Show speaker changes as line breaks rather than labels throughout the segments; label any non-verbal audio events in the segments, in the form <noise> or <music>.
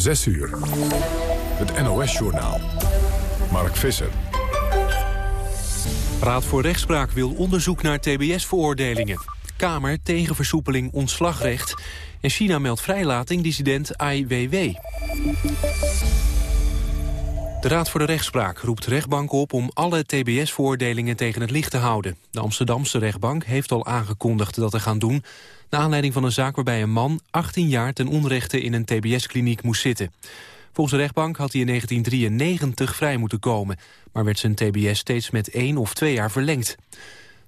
6 uur. Het NOS-journaal. Mark Visser.
Raad voor Rechtspraak wil onderzoek naar tbs-veroordelingen. Kamer tegen versoepeling ontslagrecht. En China meldt vrijlating dissident Ai Weiwei. De Raad voor de Rechtspraak roept rechtbanken op om alle tbs-veroordelingen tegen het licht te houden. De Amsterdamse rechtbank heeft al aangekondigd dat te gaan doen... naar aanleiding van een zaak waarbij een man 18 jaar ten onrechte in een tbs-kliniek moest zitten. Volgens de rechtbank had hij in 1993 vrij moeten komen... maar werd zijn tbs steeds met één of twee jaar verlengd.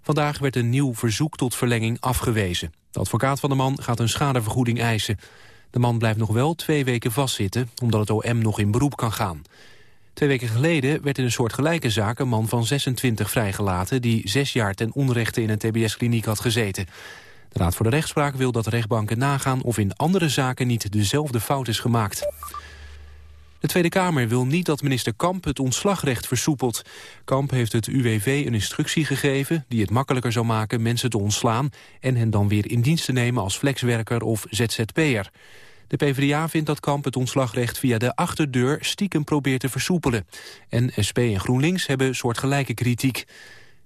Vandaag werd een nieuw verzoek tot verlenging afgewezen. De advocaat van de man gaat een schadevergoeding eisen. De man blijft nog wel twee weken vastzitten... omdat het OM nog in beroep kan gaan. Twee weken geleden werd in een soortgelijke zaak een man van 26 vrijgelaten... die zes jaar ten onrechte in een tbs-kliniek had gezeten. De Raad voor de Rechtspraak wil dat rechtbanken nagaan... of in andere zaken niet dezelfde fout is gemaakt. De Tweede Kamer wil niet dat minister Kamp het ontslagrecht versoepelt. Kamp heeft het UWV een instructie gegeven... die het makkelijker zou maken mensen te ontslaan... en hen dan weer in dienst te nemen als flexwerker of ZZP'er. De PvdA vindt dat Kamp het ontslagrecht via de achterdeur stiekem probeert te versoepelen. En SP en GroenLinks hebben soortgelijke kritiek.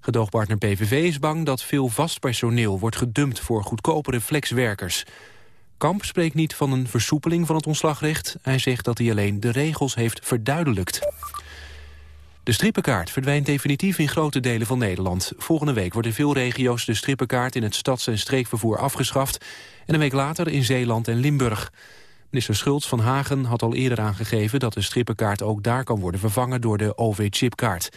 Gedoogpartner PVV is bang dat veel vast personeel wordt gedumpt voor goedkopere flexwerkers. Kamp spreekt niet van een versoepeling van het ontslagrecht. Hij zegt dat hij alleen de regels heeft verduidelijkt. De strippenkaart verdwijnt definitief in grote delen van Nederland. Volgende week wordt in veel regio's de strippenkaart in het stads- en streekvervoer afgeschaft. En een week later in Zeeland en Limburg. Minister Schultz van Hagen had al eerder aangegeven dat de strippenkaart ook daar kan worden vervangen door de OV-chipkaart.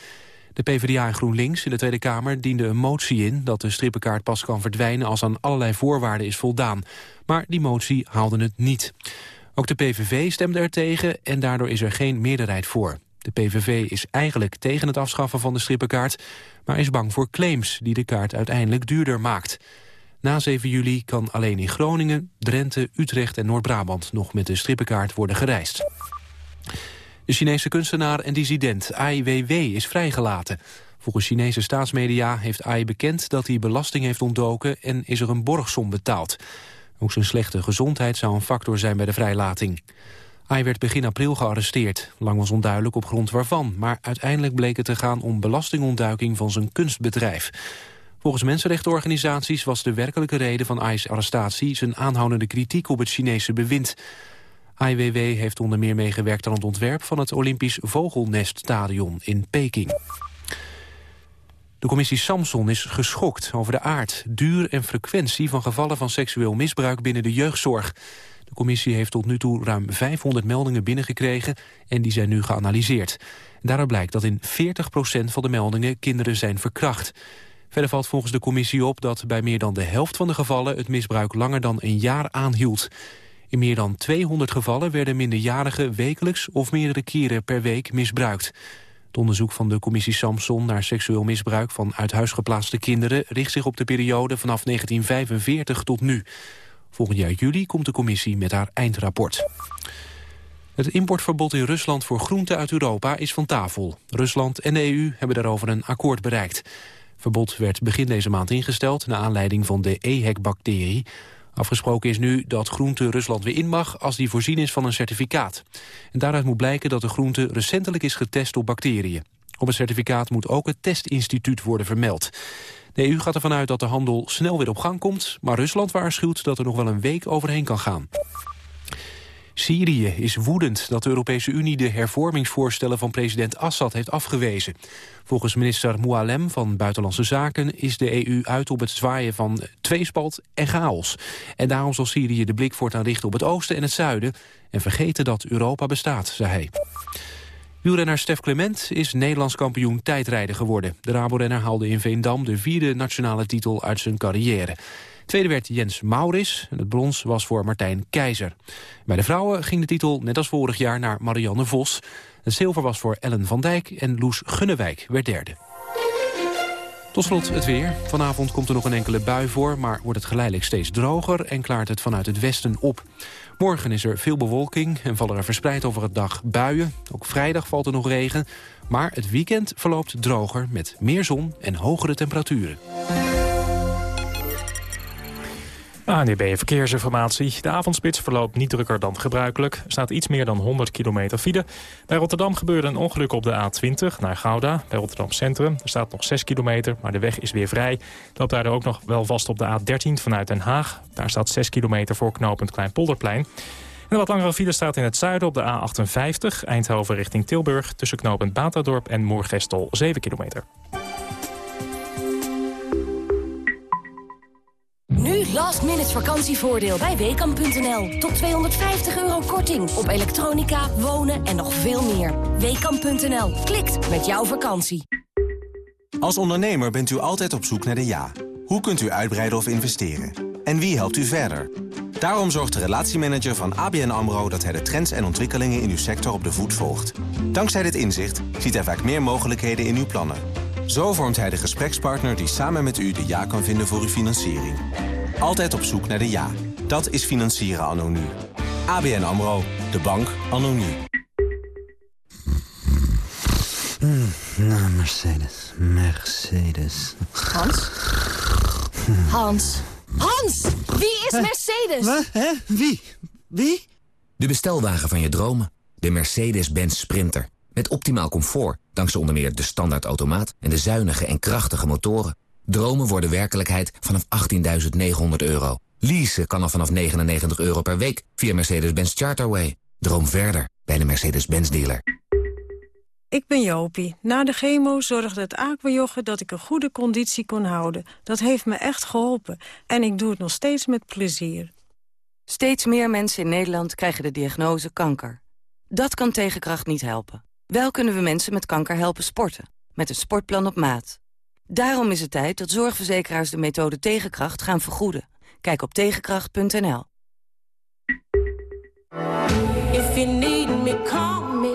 De PvdA en GroenLinks in de Tweede Kamer dienden een motie in... dat de strippenkaart pas kan verdwijnen als aan allerlei voorwaarden is voldaan. Maar die motie haalde het niet. Ook de PVV stemde er tegen en daardoor is er geen meerderheid voor. De PVV is eigenlijk tegen het afschaffen van de strippenkaart... maar is bang voor claims die de kaart uiteindelijk duurder maakt. Na 7 juli kan alleen in Groningen, Drenthe, Utrecht en Noord-Brabant... nog met de strippenkaart worden gereisd. De Chinese kunstenaar en dissident Ai Weiwei is vrijgelaten. Volgens Chinese staatsmedia heeft Ai bekend dat hij belasting heeft ontdoken... en is er een borgsom betaald. Ook zijn slechte gezondheid zou een factor zijn bij de vrijlating. Ai werd begin april gearresteerd. Lang was onduidelijk op grond waarvan, maar uiteindelijk bleek het te gaan om belastingontduiking van zijn kunstbedrijf. Volgens mensenrechtenorganisaties was de werkelijke reden van Ai's arrestatie zijn aanhoudende kritiek op het Chinese bewind. IWW heeft onder meer meegewerkt aan het ontwerp van het Olympisch Vogelneststadion in Peking. De commissie Samson is geschokt over de aard, duur en frequentie van gevallen van seksueel misbruik binnen de jeugdzorg. De commissie heeft tot nu toe ruim 500 meldingen binnengekregen en die zijn nu geanalyseerd. Daaruit blijkt dat in 40% van de meldingen kinderen zijn verkracht. Verder valt volgens de commissie op dat bij meer dan de helft van de gevallen het misbruik langer dan een jaar aanhield. In meer dan 200 gevallen werden minderjarigen wekelijks of meerdere keren per week misbruikt. Het onderzoek van de commissie Samson naar seksueel misbruik van uit huis geplaatste kinderen richt zich op de periode vanaf 1945 tot nu. Volgend jaar juli komt de commissie met haar eindrapport. Het importverbod in Rusland voor groenten uit Europa is van tafel. Rusland en de EU hebben daarover een akkoord bereikt. Verbod werd begin deze maand ingesteld... naar aanleiding van de EHEC-bacterie. Afgesproken is nu dat groente Rusland weer in mag... als die voorzien is van een certificaat. En daaruit moet blijken dat de groente recentelijk is getest op bacteriën. Op het certificaat moet ook het testinstituut worden vermeld. De EU gaat ervan uit dat de handel snel weer op gang komt... maar Rusland waarschuwt dat er nog wel een week overheen kan gaan. Syrië is woedend dat de Europese Unie de hervormingsvoorstellen van president Assad heeft afgewezen. Volgens minister Moualem van Buitenlandse Zaken is de EU uit op het zwaaien van tweespalt en chaos. En daarom zal Syrië de blik voortaan richten op het oosten en het zuiden en vergeten dat Europa bestaat, zei hij. Wielrenner Stef Clement is Nederlands kampioen tijdrijden geworden. De Rabo-renner haalde in Veendam de vierde nationale titel uit zijn carrière. Tweede werd Jens Mauris en het brons was voor Martijn Keizer. Bij de vrouwen ging de titel net als vorig jaar naar Marianne Vos. Het zilver was voor Ellen van Dijk en Loes Gunnewijk werd derde. Tot slot het weer. Vanavond komt er nog een enkele bui voor, maar wordt het geleidelijk steeds droger en klaart het vanuit het westen op. Morgen is er veel bewolking en vallen er verspreid over het dag buien. Ook vrijdag valt er nog regen, maar het weekend verloopt droger met meer zon en hogere temperaturen.
ANDB Verkeersinformatie. De avondspits verloopt niet drukker dan gebruikelijk. Er staat iets meer dan 100 kilometer file. Bij Rotterdam gebeurde een ongeluk op de A20 naar Gouda. Bij Rotterdam Centrum. Er staat nog 6 kilometer, maar de weg is weer vrij. Loopt daar ook nog wel vast op de A13 vanuit Den Haag. Daar staat 6 kilometer voor knooppunt Kleinpolderplein. En wat langere file staat in het zuiden op de A58... Eindhoven richting Tilburg... tussen knooppunt Batadorp en Moergestel 7 kilometer.
Nu last minute vakantievoordeel bij Weekamp.nl. Tot 250 euro korting op elektronica, wonen en nog veel meer. Weekamp.nl. Klikt met jouw vakantie.
Als ondernemer bent u altijd op zoek naar de ja. Hoe kunt u uitbreiden of investeren? En wie helpt u verder? Daarom zorgt de relatiemanager van ABN AMRO... dat hij de trends en ontwikkelingen in uw sector op de voet volgt. Dankzij dit inzicht ziet hij vaak meer mogelijkheden in uw plannen. Zo vormt hij de gesprekspartner die samen met u de ja kan vinden voor uw financiering. Altijd op zoek naar de ja. Dat is financieren anno nu. ABN AMRO. De bank anno nu.
Mm, nou, Mercedes. Mercedes.
Hans? Hans? Hans! Wie is Mercedes?
Wat? Hè? Wie? Wie?
De bestelwagen van je dromen. De Mercedes-Benz Sprinter. Met optimaal comfort, dankzij onder meer de standaard automaat... en de zuinige en krachtige motoren. Dromen worden werkelijkheid vanaf 18.900 euro. Leasen kan al vanaf 99 euro per week via Mercedes-Benz Charterway. Droom verder bij de Mercedes-Benz dealer.
Ik ben Jopie. Na de chemo zorgde het aquajoggen dat ik een goede conditie kon houden. Dat heeft me echt geholpen. En ik doe het nog steeds met plezier.
Steeds meer mensen in Nederland krijgen de diagnose kanker. Dat kan Tegenkracht niet helpen. Wel kunnen we mensen met kanker helpen sporten. Met een sportplan op maat. Daarom is het tijd dat zorgverzekeraars de methode Tegenkracht gaan vergoeden. Kijk op tegenkracht.nl.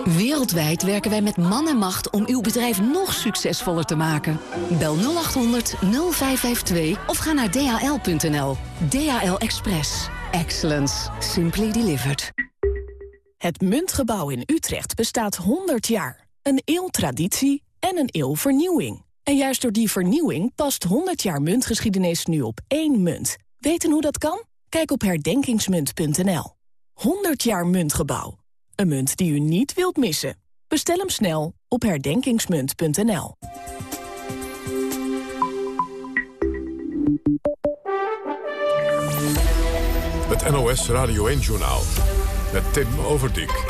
Wereldwijd werken wij met man en macht om uw bedrijf nog succesvoller te maken. Bel 0800 0552 of ga naar dhl.nl. DHL Express. Excellence. Simply delivered.
Het Muntgebouw in Utrecht bestaat 100 jaar. Een eeuw traditie en een eeuw vernieuwing. En juist door die vernieuwing past 100 jaar muntgeschiedenis nu op één munt. Weten hoe dat kan? Kijk op herdenkingsmunt.nl. 100 jaar Muntgebouw. Een munt die u niet wilt missen. Bestel hem snel op herdenkingsmunt.nl.
Het NOS Radio 1-journaal met Tim Overdijk.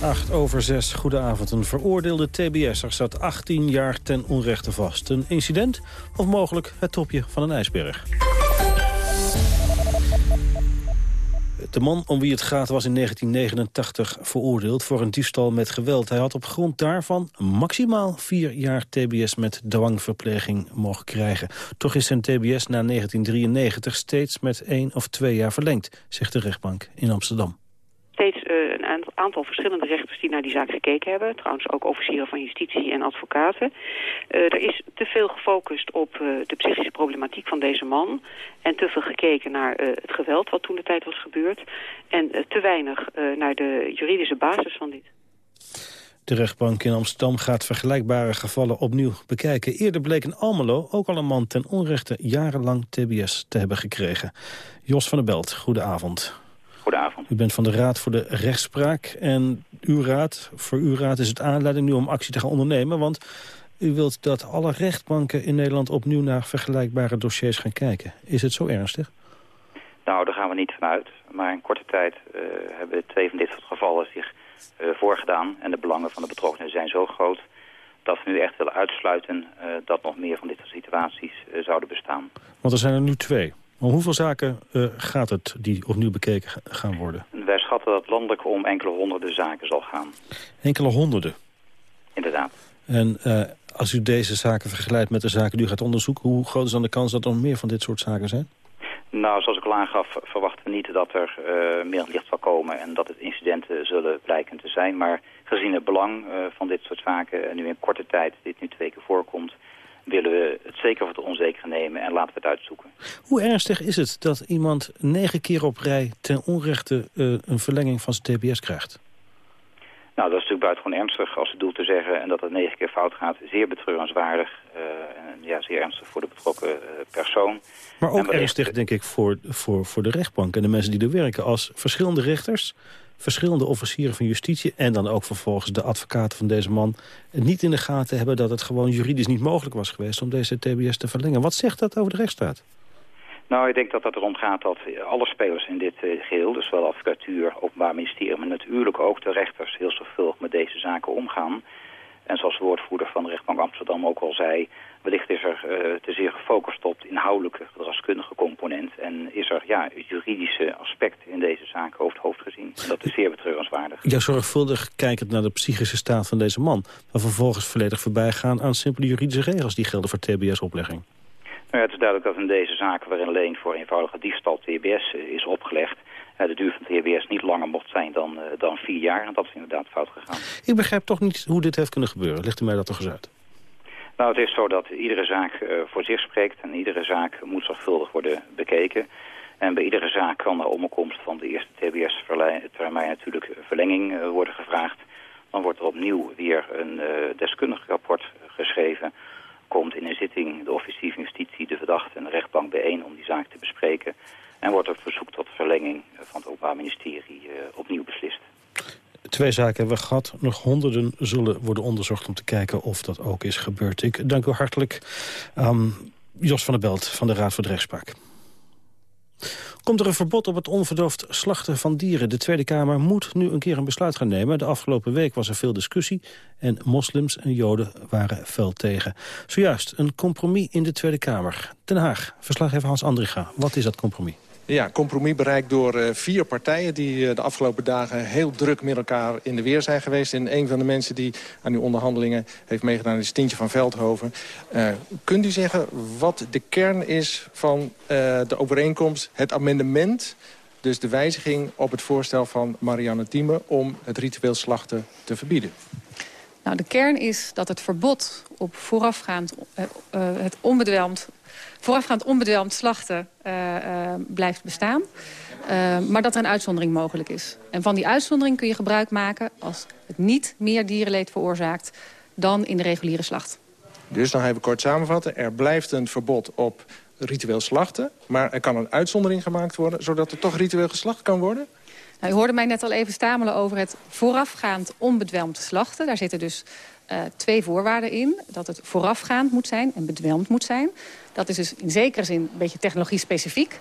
8 over 6, goedenavond. Een veroordeelde TBS'er zat 18 jaar ten onrechte vast. Een incident of mogelijk het topje van een ijsberg? De man om wie het gaat was in 1989 veroordeeld voor een diefstal met geweld. Hij had op grond daarvan maximaal vier jaar TBS met dwangverpleging mogen krijgen. Toch is zijn TBS na 1993 steeds met één of twee jaar verlengd, zegt de rechtbank in Amsterdam
steeds een aantal verschillende rechters die naar die zaak gekeken hebben. Trouwens ook officieren van justitie en advocaten. Uh, er is te veel gefocust op uh, de psychische problematiek van deze man. En te veel gekeken naar het geweld wat toen de tijd was gebeurd. En te weinig naar de juridische basis van dit.
De rechtbank in Amsterdam gaat vergelijkbare gevallen opnieuw bekijken. Eerder bleek in Almelo ook al een man ten onrechte jarenlang TBS te hebben gekregen. Jos van der Belt, goedenavond.
Goedenavond.
U bent van de Raad voor de Rechtspraak. En uw raad, voor uw raad is het aanleiding nu om actie te gaan ondernemen. Want u wilt dat alle rechtbanken in Nederland opnieuw naar vergelijkbare dossiers gaan kijken. Is het zo ernstig?
Nou, daar gaan we niet vanuit. Maar in korte tijd uh, hebben twee van dit soort gevallen zich uh, voorgedaan. En de belangen van de betrokkenen zijn zo groot dat we nu echt willen uitsluiten uh, dat nog meer van dit soort situaties zouden bestaan.
Want er zijn er nu twee. Om hoeveel zaken uh, gaat het die opnieuw bekeken gaan worden?
Wij schatten dat landelijk om enkele honderden zaken zal gaan.
Enkele honderden?
Inderdaad.
En uh, als u deze zaken vergelijkt met de zaken die u gaat onderzoeken... hoe groot is dan de kans dat er nog meer van dit soort zaken zijn?
Nou, zoals ik al aangaf, verwachten we niet dat er uh, meer licht zal komen... en dat het incidenten zullen blijken te zijn. Maar gezien het belang van dit soort zaken... en nu in korte tijd dit nu twee keer voorkomt willen we het zeker voor het onzekere nemen en laten we het uitzoeken.
Hoe ernstig is het dat iemand negen keer op rij ten onrechte uh, een verlenging van zijn TBS krijgt?
Nou, dat is natuurlijk buitengewoon ernstig als het doel te zeggen. En dat het negen keer fout gaat, zeer betreurenswaardig. Uh, en ja, zeer ernstig voor de betrokken uh, persoon.
Maar ook ernstig, denk ik, voor, voor, voor de rechtbank en de mensen die er werken. Als verschillende rechters, verschillende officieren van justitie... en dan ook vervolgens de advocaten van deze man... niet in de gaten hebben dat het gewoon juridisch niet mogelijk was geweest... om deze TBS te verlengen. Wat zegt dat over de rechtsstaat?
Nou, ik denk dat het erom gaat dat alle spelers in dit uh, geheel, dus wel advocatuur, openbaar ministerie, maar natuurlijk ook de rechters heel zorgvuldig met deze zaken omgaan. En zoals de woordvoerder van de rechtbank Amsterdam ook al zei, wellicht is er uh, te zeer gefocust op de inhoudelijke gedragskundige component. En is er ja, het juridische aspect in deze zaak hoofd hoofd gezien. En dat is zeer betreurenswaardig.
Ja, zorgvuldig kijkend naar de psychische staat van deze man. Maar vervolgens volledig voorbij gaan aan simpele juridische regels die gelden voor TBS-oplegging.
Nou ja, het is duidelijk dat in deze zaken waarin alleen voor eenvoudige diefstal TBS is opgelegd... De duur van TBS niet langer mocht zijn dan, uh, dan vier jaar. En dat is inderdaad fout gegaan.
Ik begrijp toch niet hoe dit heeft kunnen gebeuren. Legt u mij dat toch eens uit?
Nou, het is zo dat iedere zaak voor zich spreekt. En iedere zaak moet zorgvuldig worden bekeken. En bij iedere zaak kan de omkomst van de eerste TBS-termijn natuurlijk verlenging worden gevraagd. Dan wordt er opnieuw weer een deskundig rapport geschreven komt in een zitting de officier van justitie, de verdachte en de rechtbank bijeen om die zaak te bespreken. En wordt er verzoek tot verlenging van het Openbaar Ministerie uh, opnieuw beslist.
Twee zaken hebben we gehad. Nog honderden zullen worden onderzocht om te kijken of dat ook is gebeurd. Ik dank u hartelijk aan Jos van der Belt van de Raad voor de Rechtspraak. Komt er een verbod op het onverdoofd slachten van dieren? De Tweede Kamer moet nu een keer een besluit gaan nemen. De afgelopen week was er veel discussie en moslims en joden waren fel tegen. Zojuist een compromis in de Tweede Kamer. Den Haag, verslaggever Hans Andriga. Wat is dat compromis?
Ja, compromis bereikt door uh, vier partijen... die uh, de afgelopen dagen heel druk met elkaar in de weer zijn geweest. En een van de mensen die aan uw onderhandelingen heeft meegedaan... is Tintje van Veldhoven. Uh, kunt u zeggen wat de kern is van de overeenkomst... het amendement, dus de wijziging op het voorstel van Marianne Thieme... om het ritueel slachten te verbieden?
Nou, de kern is dat het verbod op voorafgaand het onbedwelmd voorafgaand onbedwelmd slachten uh, uh, blijft bestaan. Uh, maar dat er een uitzondering mogelijk is. En van die uitzondering kun je gebruik maken als het niet meer dierenleed veroorzaakt dan in de reguliere slacht.
Dus dan even kort samenvatten. Er blijft een verbod op ritueel slachten. Maar er kan een uitzondering gemaakt worden... zodat er toch ritueel geslacht kan worden?
Nou, u hoorde mij net al even stamelen over het voorafgaand onbedwelmd slachten. Daar zitten dus uh, twee voorwaarden in. Dat het voorafgaand moet zijn en bedwelmd moet zijn. Dat is dus in zekere zin een beetje technologie specifiek.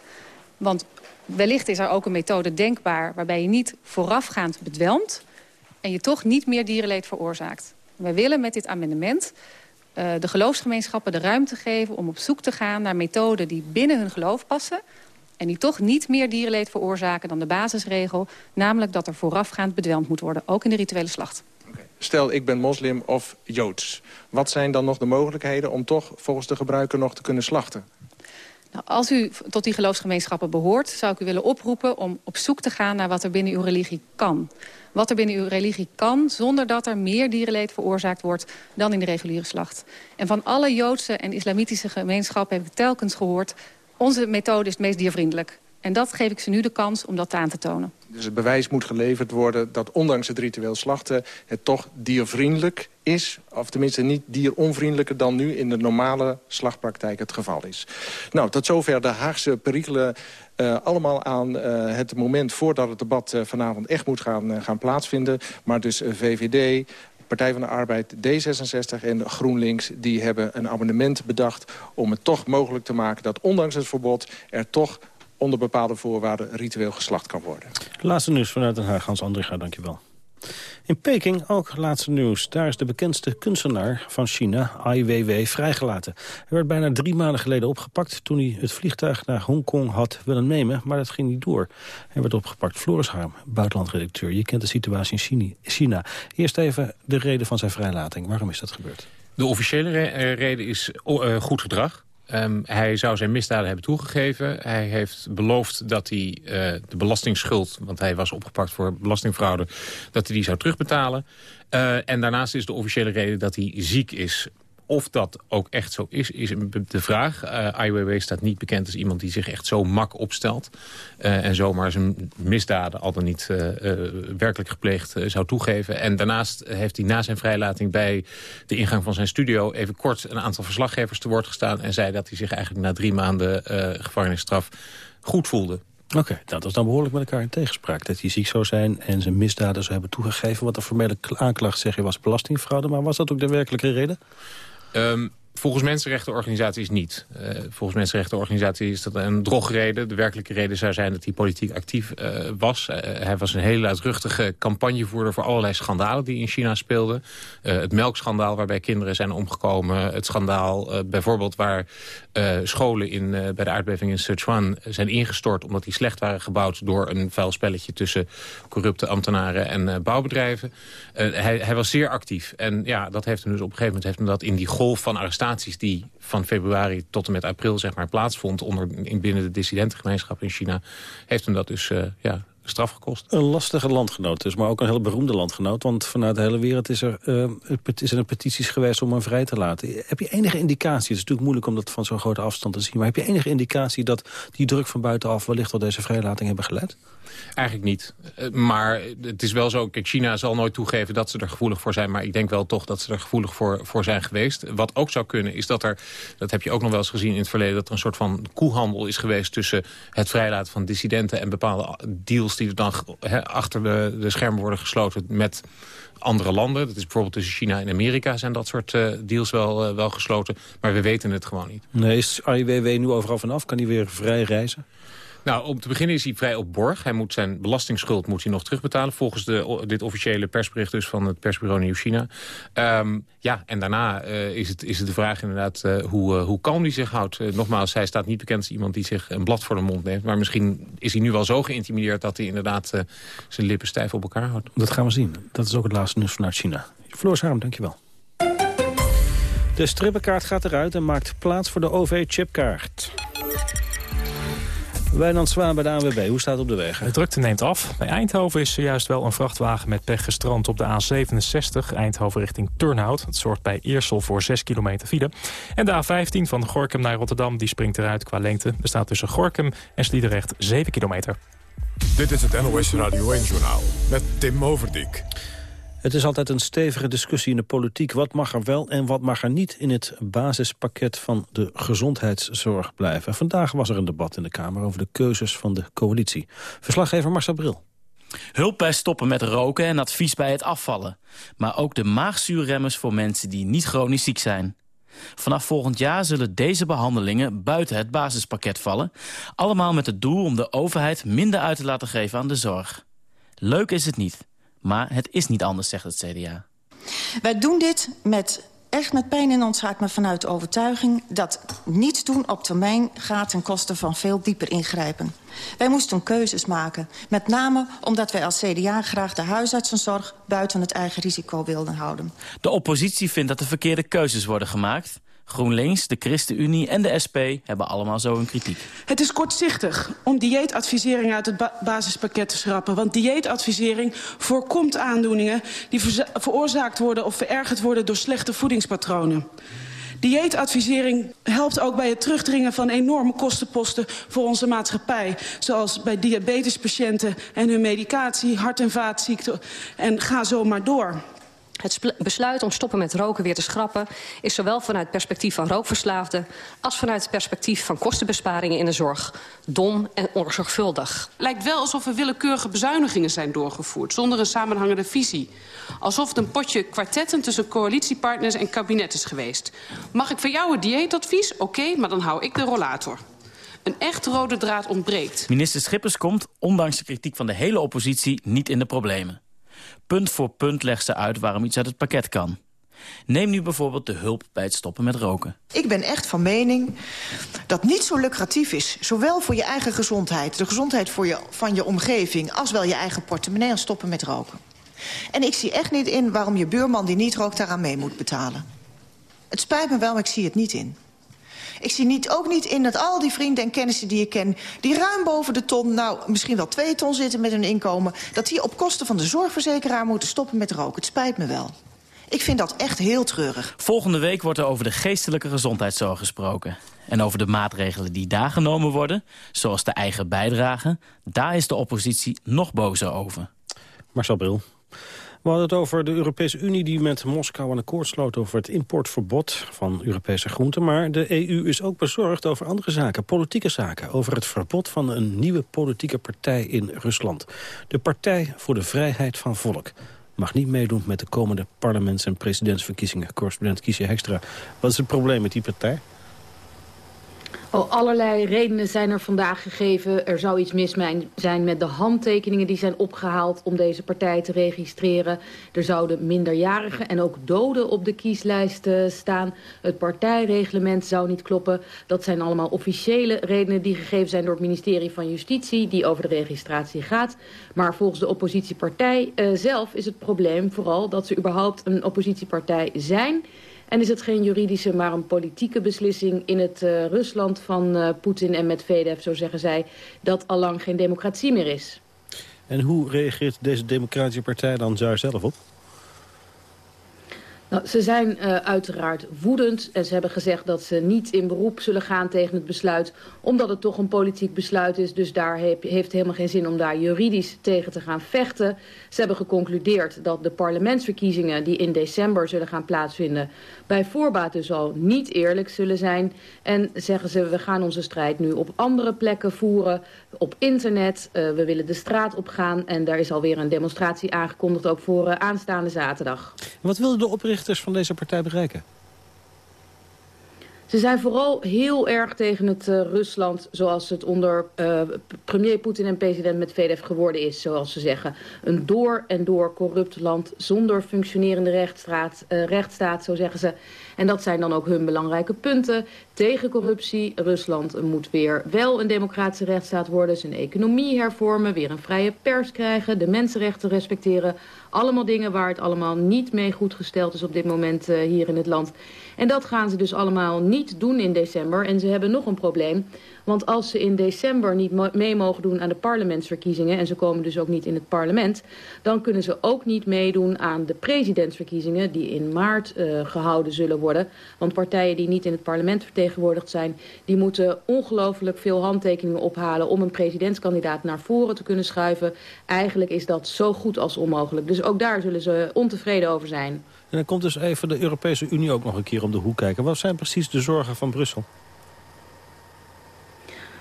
Want wellicht is er ook een methode denkbaar... waarbij je niet voorafgaand bedwelmt... en je toch niet meer dierenleed veroorzaakt. Wij willen met dit amendement uh, de geloofsgemeenschappen de ruimte geven... om op zoek te gaan naar methoden die binnen hun geloof passen... en die toch niet meer dierenleed veroorzaken dan de basisregel... namelijk dat er voorafgaand bedwelmd moet worden, ook in de rituele slacht.
Stel, ik ben moslim of joods. Wat zijn dan nog de mogelijkheden om toch volgens de gebruiker nog te kunnen slachten?
Nou, als u tot die geloofsgemeenschappen behoort... zou ik u willen oproepen om op zoek te gaan naar wat er binnen uw religie kan. Wat er binnen uw religie kan, zonder dat er meer dierenleed veroorzaakt wordt... dan in de reguliere slacht. En van alle Joodse en islamitische gemeenschappen heb ik telkens gehoord... onze methode is het meest diervriendelijk. En dat geef ik ze nu de kans om dat aan te tonen.
Dus het bewijs moet geleverd worden dat ondanks het ritueel slachten... het toch diervriendelijk is, of tenminste niet dieronvriendelijker... dan nu in de normale slachtpraktijk het geval is. Nou, tot zover de Haagse perikelen uh, allemaal aan uh, het moment voordat het debat uh, vanavond echt moet gaan, gaan plaatsvinden. Maar dus VVD, Partij van de Arbeid, D66 en GroenLinks... die hebben een amendement bedacht om het toch mogelijk te maken... dat ondanks het verbod er toch onder bepaalde voorwaarden ritueel geslacht kan worden.
Laatste nieuws vanuit Den Haag, Hans Andriga, dankjewel. In Peking ook laatste nieuws. Daar is de bekendste kunstenaar van China, Ai Weiwei, vrijgelaten. Hij werd bijna drie maanden geleden opgepakt toen hij het vliegtuig naar Hongkong had willen nemen, maar dat ging niet door. Hij werd opgepakt. Floris Harm, buitenlandredacteur. Je kent de situatie in China. Eerst even de reden van zijn vrijlating. Waarom is dat gebeurd?
De officiële eh, reden is uh, goed gedrag. Um, hij zou zijn misdaden hebben toegegeven. Hij heeft beloofd dat hij uh, de belastingsschuld... want hij was opgepakt voor belastingfraude... dat hij die zou terugbetalen. Uh, en daarnaast is de officiële reden dat hij ziek is of dat ook echt zo is, is de vraag. Uh, staat niet bekend als iemand die zich echt zo mak opstelt. Uh, en zomaar zijn misdaden al dan niet uh, werkelijk gepleegd zou toegeven. En daarnaast heeft hij na zijn vrijlating bij de ingang van zijn studio... even kort een aantal verslaggevers te woord gestaan... en zei dat hij zich eigenlijk na drie maanden gevangenisstraf goed voelde.
Oké, dat is dan behoorlijk met elkaar in tegenspraak. Dat hij ziek zou zijn en zijn misdaden zou hebben toegegeven. Wat de formele aanklacht zeg je was belastingfraude. Maar was dat ook de werkelijke reden?
Um, Volgens mensenrechtenorganisaties niet. Uh, volgens mensenrechtenorganisaties is dat een drogreden. De werkelijke reden zou zijn dat hij politiek actief uh, was. Uh, hij was een hele luidruchtige campagnevoerder voor allerlei schandalen die in China speelden. het melkschandaal waarbij kinderen zijn omgekomen. Het schandaal bijvoorbeeld waar scholen in, bij de aardbeving in Sichuan zijn ingestort... omdat die slecht waren gebouwd door een vuil spelletje tussen corrupte ambtenaren en bouwbedrijven. hij, hij was zeer actief. En ja, dat heeft hem dus op een gegeven moment heeft hem dat in die golf van die van februari tot en met april zeg maar, plaatsvond... Onder, in, binnen de dissidentengemeenschap in China... heeft hem dat dus uh, ja, straf gekost.
Een lastige landgenoot dus, maar ook een heel beroemde landgenoot. Want vanuit de hele wereld is er, uh, is er petities geweest om hem vrij te laten. Heb je enige indicatie, het is natuurlijk moeilijk om dat van zo'n grote afstand te zien... maar heb je enige indicatie dat die druk van buitenaf wellicht tot deze vrijlating hebben geleid?
Eigenlijk niet. Eh, maar het is wel zo, kijk, China zal nooit toegeven dat ze er gevoelig voor zijn. Maar ik denk wel toch dat ze er gevoelig voor, voor zijn geweest. Wat ook zou kunnen is dat er, dat heb je ook nog wel eens gezien in het verleden... dat er een soort van koehandel is geweest tussen het vrijlaten van dissidenten... en bepaalde deals die er dan achter de, de schermen worden gesloten met andere landen. Dat is bijvoorbeeld tussen China en Amerika zijn dat soort uh, deals wel, uh, wel gesloten. Maar we weten het gewoon niet.
Nee, is AIWW nu overal vanaf? Kan hij weer vrij reizen?
Nou, om te beginnen is hij vrij op borg. Hij moet zijn belastingschuld moet hij nog terugbetalen... volgens de, dit officiële persbericht dus van het persbureau Nieuw China. Um, ja, en daarna uh, is, het, is het de vraag inderdaad uh, hoe, uh, hoe kalm hij zich houdt. nogmaals, hij staat niet bekend als iemand die zich een blad voor de mond neemt. Maar misschien is hij nu wel zo geïntimideerd... dat hij inderdaad zijn lippen stijf op elkaar houdt.
Dat gaan we zien. Dat is ook het laatste nieuws vanuit China. Floor Sarum, dankjewel. De strippenkaart gaat eruit en maakt plaats voor de OV-chipkaart. Wijnand Zwaan bij de ANWB, hoe staat het op de weg?
De drukte neemt af. Bij Eindhoven is zojuist wel een vrachtwagen met pech gestrand op de A67... Eindhoven richting Turnhout. Dat zorgt bij Eersel voor 6 kilometer file. En de A15 van Gorkum naar Rotterdam die springt eruit qua lengte. Er staat tussen Gorkum en Sliedrecht 7 kilometer.
Dit is het NOS Radio 1-journaal met Tim Overdijk.
Het is altijd een stevige discussie in de politiek. Wat mag er wel en wat mag er niet in het basispakket van de gezondheidszorg blijven? Vandaag was er een debat in de Kamer over de keuzes van de coalitie. Verslaggever Marcel Bril.
Hulp bij stoppen met roken en advies bij het afvallen. Maar ook de maagzuurremmers voor mensen die niet chronisch ziek zijn. Vanaf volgend jaar zullen deze behandelingen buiten het basispakket vallen. Allemaal met het doel om de overheid minder uit te laten geven aan de zorg. Leuk is het niet. Maar het is niet anders, zegt het CDA.
Wij doen dit met echt met pijn in ons hart, maar vanuit de overtuiging... dat niets doen op termijn gaat ten koste van veel dieper ingrijpen. Wij moesten keuzes maken. Met name omdat wij als CDA graag de huisartsenzorg... buiten het eigen risico wilden houden.
De oppositie vindt dat er verkeerde keuzes worden gemaakt. GroenLinks, de ChristenUnie en de SP hebben allemaal zo een kritiek.
Het is kortzichtig om dieetadvisering uit het basispakket te schrappen. Want dieetadvisering voorkomt aandoeningen die veroorzaakt worden of verergerd worden door slechte voedingspatronen. Dieetadvisering helpt ook bij het terugdringen van enorme kostenposten voor onze maatschappij. Zoals bij diabetespatiënten en hun medicatie, hart- en vaatziekten en ga zo maar door.
Het besluit om stoppen met roken weer te schrappen... is zowel vanuit het perspectief van rookverslaafden... als vanuit het perspectief van kostenbesparingen in de zorg... dom en onzorgvuldig.
Lijkt wel alsof er willekeurige bezuinigingen zijn doorgevoerd... zonder een samenhangende visie. Alsof het een potje kwartetten tussen coalitiepartners en kabinet is geweest. Mag ik van jou een dieetadvies? Oké, okay, maar dan hou ik de rollator. Een echt rode draad ontbreekt.
Minister Schippers komt, ondanks de kritiek van de hele oppositie... niet in de problemen. Punt voor punt legt ze uit waarom iets uit het pakket kan. Neem nu bijvoorbeeld de hulp bij het stoppen met roken.
Ik ben echt van mening dat niet zo lucratief is... zowel voor je eigen gezondheid, de gezondheid voor je, van je omgeving... als wel je eigen portemonnee als stoppen met roken. En ik zie echt niet in waarom je buurman die niet rookt daaraan mee moet betalen. Het spijt me wel, maar ik zie het niet in. Ik zie niet, ook niet in dat al die vrienden en kennissen die ik ken... die ruim boven de ton, nou misschien wel twee ton zitten met hun inkomen... dat die op kosten van de zorgverzekeraar moeten stoppen met roken. Het spijt me wel. Ik vind dat echt heel treurig.
Volgende week wordt er over de geestelijke gezondheidszorg gesproken. En over de maatregelen die daar genomen worden, zoals de eigen bijdrage... daar is de oppositie nog bozer over.
Marcel Bril. We hadden het over de Europese Unie die met Moskou een akkoord sloot over het importverbod van Europese groenten. Maar de EU is ook bezorgd over andere zaken, politieke zaken. Over het verbod van een nieuwe politieke partij in Rusland. De Partij voor de Vrijheid van Volk mag niet meedoen met de komende parlements- en presidentsverkiezingen. Correspondent Kiesje Hekstra. Wat is het probleem met die partij?
Oh, allerlei redenen zijn er vandaag gegeven. Er zou iets mis zijn met de handtekeningen die zijn opgehaald om deze partij te registreren. Er zouden minderjarigen en ook doden op de kieslijst staan. Het partijreglement zou niet kloppen. Dat zijn allemaal officiële redenen die gegeven zijn door het ministerie van Justitie die over de registratie gaat. Maar volgens de oppositiepartij uh, zelf is het probleem vooral dat ze überhaupt een oppositiepartij zijn en is het geen juridische, maar een politieke beslissing in het uh, Rusland van uh, Poetin en Medvedev, zo zeggen zij, dat allang geen democratie meer is.
En hoe reageert deze democratische partij dan daar zelf op?
Nou, ze zijn uh, uiteraard woedend en ze hebben gezegd dat ze niet in beroep zullen gaan tegen het besluit. Omdat het toch een politiek besluit is, dus daar heeft, heeft helemaal geen zin om daar juridisch tegen te gaan vechten. Ze hebben geconcludeerd dat de parlementsverkiezingen die in december zullen gaan plaatsvinden... bij voorbaat dus al niet eerlijk zullen zijn. En zeggen ze, we gaan onze strijd nu op andere plekken voeren, op internet. Uh, we willen de straat opgaan en daar is alweer een demonstratie aangekondigd... ook voor uh, aanstaande zaterdag.
Wat wilden de oprichters van deze partij bereiken?
Ze zijn vooral heel erg tegen het uh, Rusland zoals het onder uh, premier Poetin en president Medvedev geworden is, zoals ze zeggen. Een door en door corrupt land zonder functionerende rechtsstaat, uh, rechtsstaat, zo zeggen ze. En dat zijn dan ook hun belangrijke punten. Tegen corruptie. Rusland moet weer wel een democratische rechtsstaat worden. Zijn economie hervormen. Weer een vrije pers krijgen. De mensenrechten respecteren. Allemaal dingen waar het allemaal niet mee goed gesteld is op dit moment uh, hier in het land. En dat gaan ze dus allemaal niet doen in december. En ze hebben nog een probleem. Want als ze in december niet mee mogen doen aan de parlementsverkiezingen... en ze komen dus ook niet in het parlement... dan kunnen ze ook niet meedoen aan de presidentsverkiezingen... die in maart uh, gehouden zullen worden. Want partijen die niet in het parlement vertegenwoordigd zijn... die moeten ongelooflijk veel handtekeningen ophalen... om een presidentskandidaat naar voren te kunnen schuiven. Eigenlijk is dat zo goed als onmogelijk. Dus ook daar zullen ze ontevreden over zijn.
En dan komt dus even de Europese Unie ook nog een keer om de hoek kijken. Wat zijn precies de zorgen van Brussel?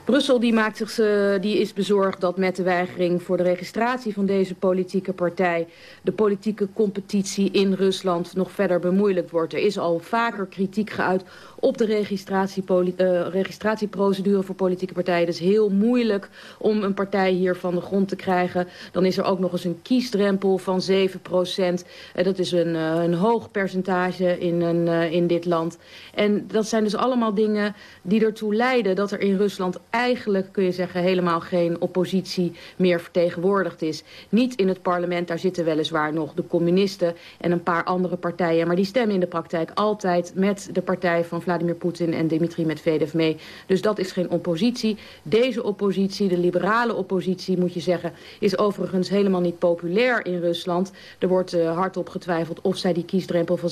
Brussel die maakt zich, die is bezorgd dat met de weigering voor de registratie van deze politieke partij de politieke competitie in Rusland nog verder bemoeilijkt wordt. Er is al vaker kritiek geuit op de registratie, uh, registratieprocedure voor politieke partijen. Is heel moeilijk om een partij hier van de grond te krijgen. Dan is er ook nog eens een kiesdrempel van 7 procent. Uh, dat is een, een hoog percentage in, een, in dit land. En dat zijn dus allemaal dingen die ertoe leiden dat er in Rusland eigenlijk, kun je zeggen, helemaal geen oppositie meer vertegenwoordigd is. Niet in het parlement, daar zitten weliswaar nog de communisten en een paar andere partijen. Maar die stemmen in de praktijk altijd met de partij van Vladimir Poetin en Dmitri Medvedev mee. Dus dat is geen oppositie. Deze oppositie, de liberale oppositie moet je zeggen, is overigens helemaal niet populair in Rusland. Er wordt uh, hardop getwijfeld of zij die kiesdrempel van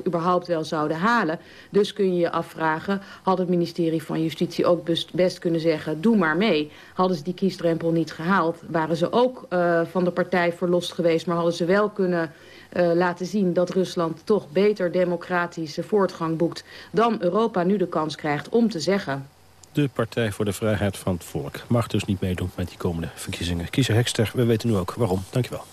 7% überhaupt wel zouden halen. Dus kun je je afvragen, had het ministerie van Justitie ook best kunnen zeggen, doe maar mee. Hadden ze die kiesdrempel niet gehaald, waren ze ook uh, van de partij verlost geweest, maar hadden ze wel kunnen uh, laten zien dat Rusland toch beter democratische voortgang boekt dan Europa nu de kans krijgt om te zeggen.
De Partij voor de Vrijheid van het Volk mag dus niet meedoen met die komende verkiezingen. Kiezer Hekster, we weten nu ook waarom. Dankjewel.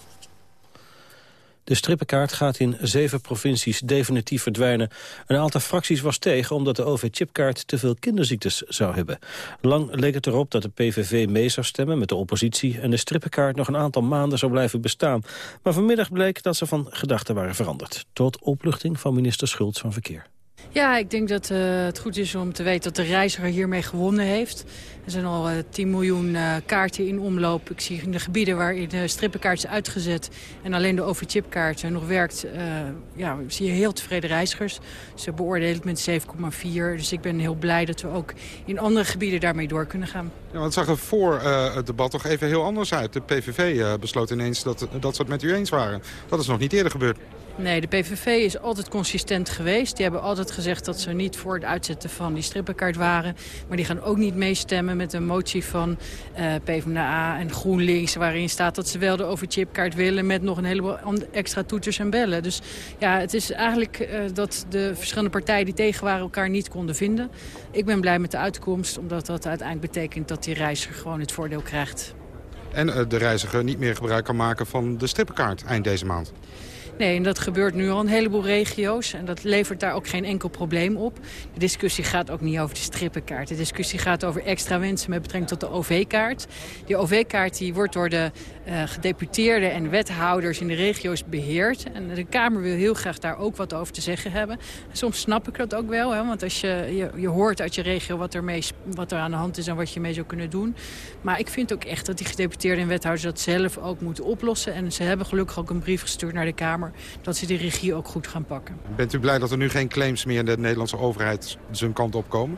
De strippenkaart gaat in zeven provincies definitief verdwijnen. Een aantal fracties was tegen omdat de OV-chipkaart te veel kinderziektes zou hebben. Lang leek het erop dat de PVV mee zou stemmen met de oppositie... en de strippenkaart nog een aantal maanden zou blijven bestaan. Maar vanmiddag bleek dat ze van gedachten waren veranderd. Tot opluchting van minister Schultz van Verkeer.
Ja, ik denk dat uh, het goed is om te weten dat de reiziger hiermee gewonnen heeft. Er zijn al uh, 10 miljoen uh, kaarten in omloop. Ik zie in de gebieden waar de strippenkaart is uitgezet... en alleen de overchipkaart nog werkt... ja, zie je heel tevreden reizigers. Ze beoordelen het met 7,4. Dus ik ben heel blij dat we ook in andere gebieden daarmee door kunnen gaan.
Ja, het zag er voor het debat toch even heel anders uit. De PVV besloot ineens dat, dat ze het met u eens waren. Dat is nog niet eerder gebeurd.
Nee, de PVV is altijd consistent geweest. Die hebben altijd gezegd dat ze niet voor het uitzetten van die strippenkaart waren. Maar die gaan ook niet meestemmen met een motie van uh, PvdA en GroenLinks... waarin staat dat ze wel de overchipkaart willen... met nog een heleboel extra toeters en bellen. Dus ja, het is eigenlijk uh, dat de verschillende partijen die tegen waren... elkaar niet konden vinden. Ik ben blij met de uitkomst, omdat dat uiteindelijk betekent... dat die reiziger gewoon het voordeel krijgt.
En uh, de reiziger niet meer gebruik kan maken van de strippenkaart eind deze maand.
Nee, en dat gebeurt nu al een heleboel regio's. En dat levert daar ook geen enkel probleem op. De discussie gaat ook niet over de strippenkaart. De discussie gaat over extra wensen met betrekking tot de OV-kaart. Die OV-kaart wordt door de uh, gedeputeerden en wethouders in de regio's beheerd. En de Kamer wil heel graag daar ook wat over te zeggen hebben. En soms snap ik dat ook wel, hè, want als je, je, je hoort uit je regio wat er, mee, wat er aan de hand is en wat je mee zou kunnen doen. Maar ik vind ook echt dat die gedeputeerden en wethouders dat zelf ook moeten oplossen. En ze hebben gelukkig ook een brief gestuurd naar de Kamer dat ze de regie ook goed gaan pakken.
Bent u blij dat er nu geen claims meer in de Nederlandse overheid zijn kant op komen?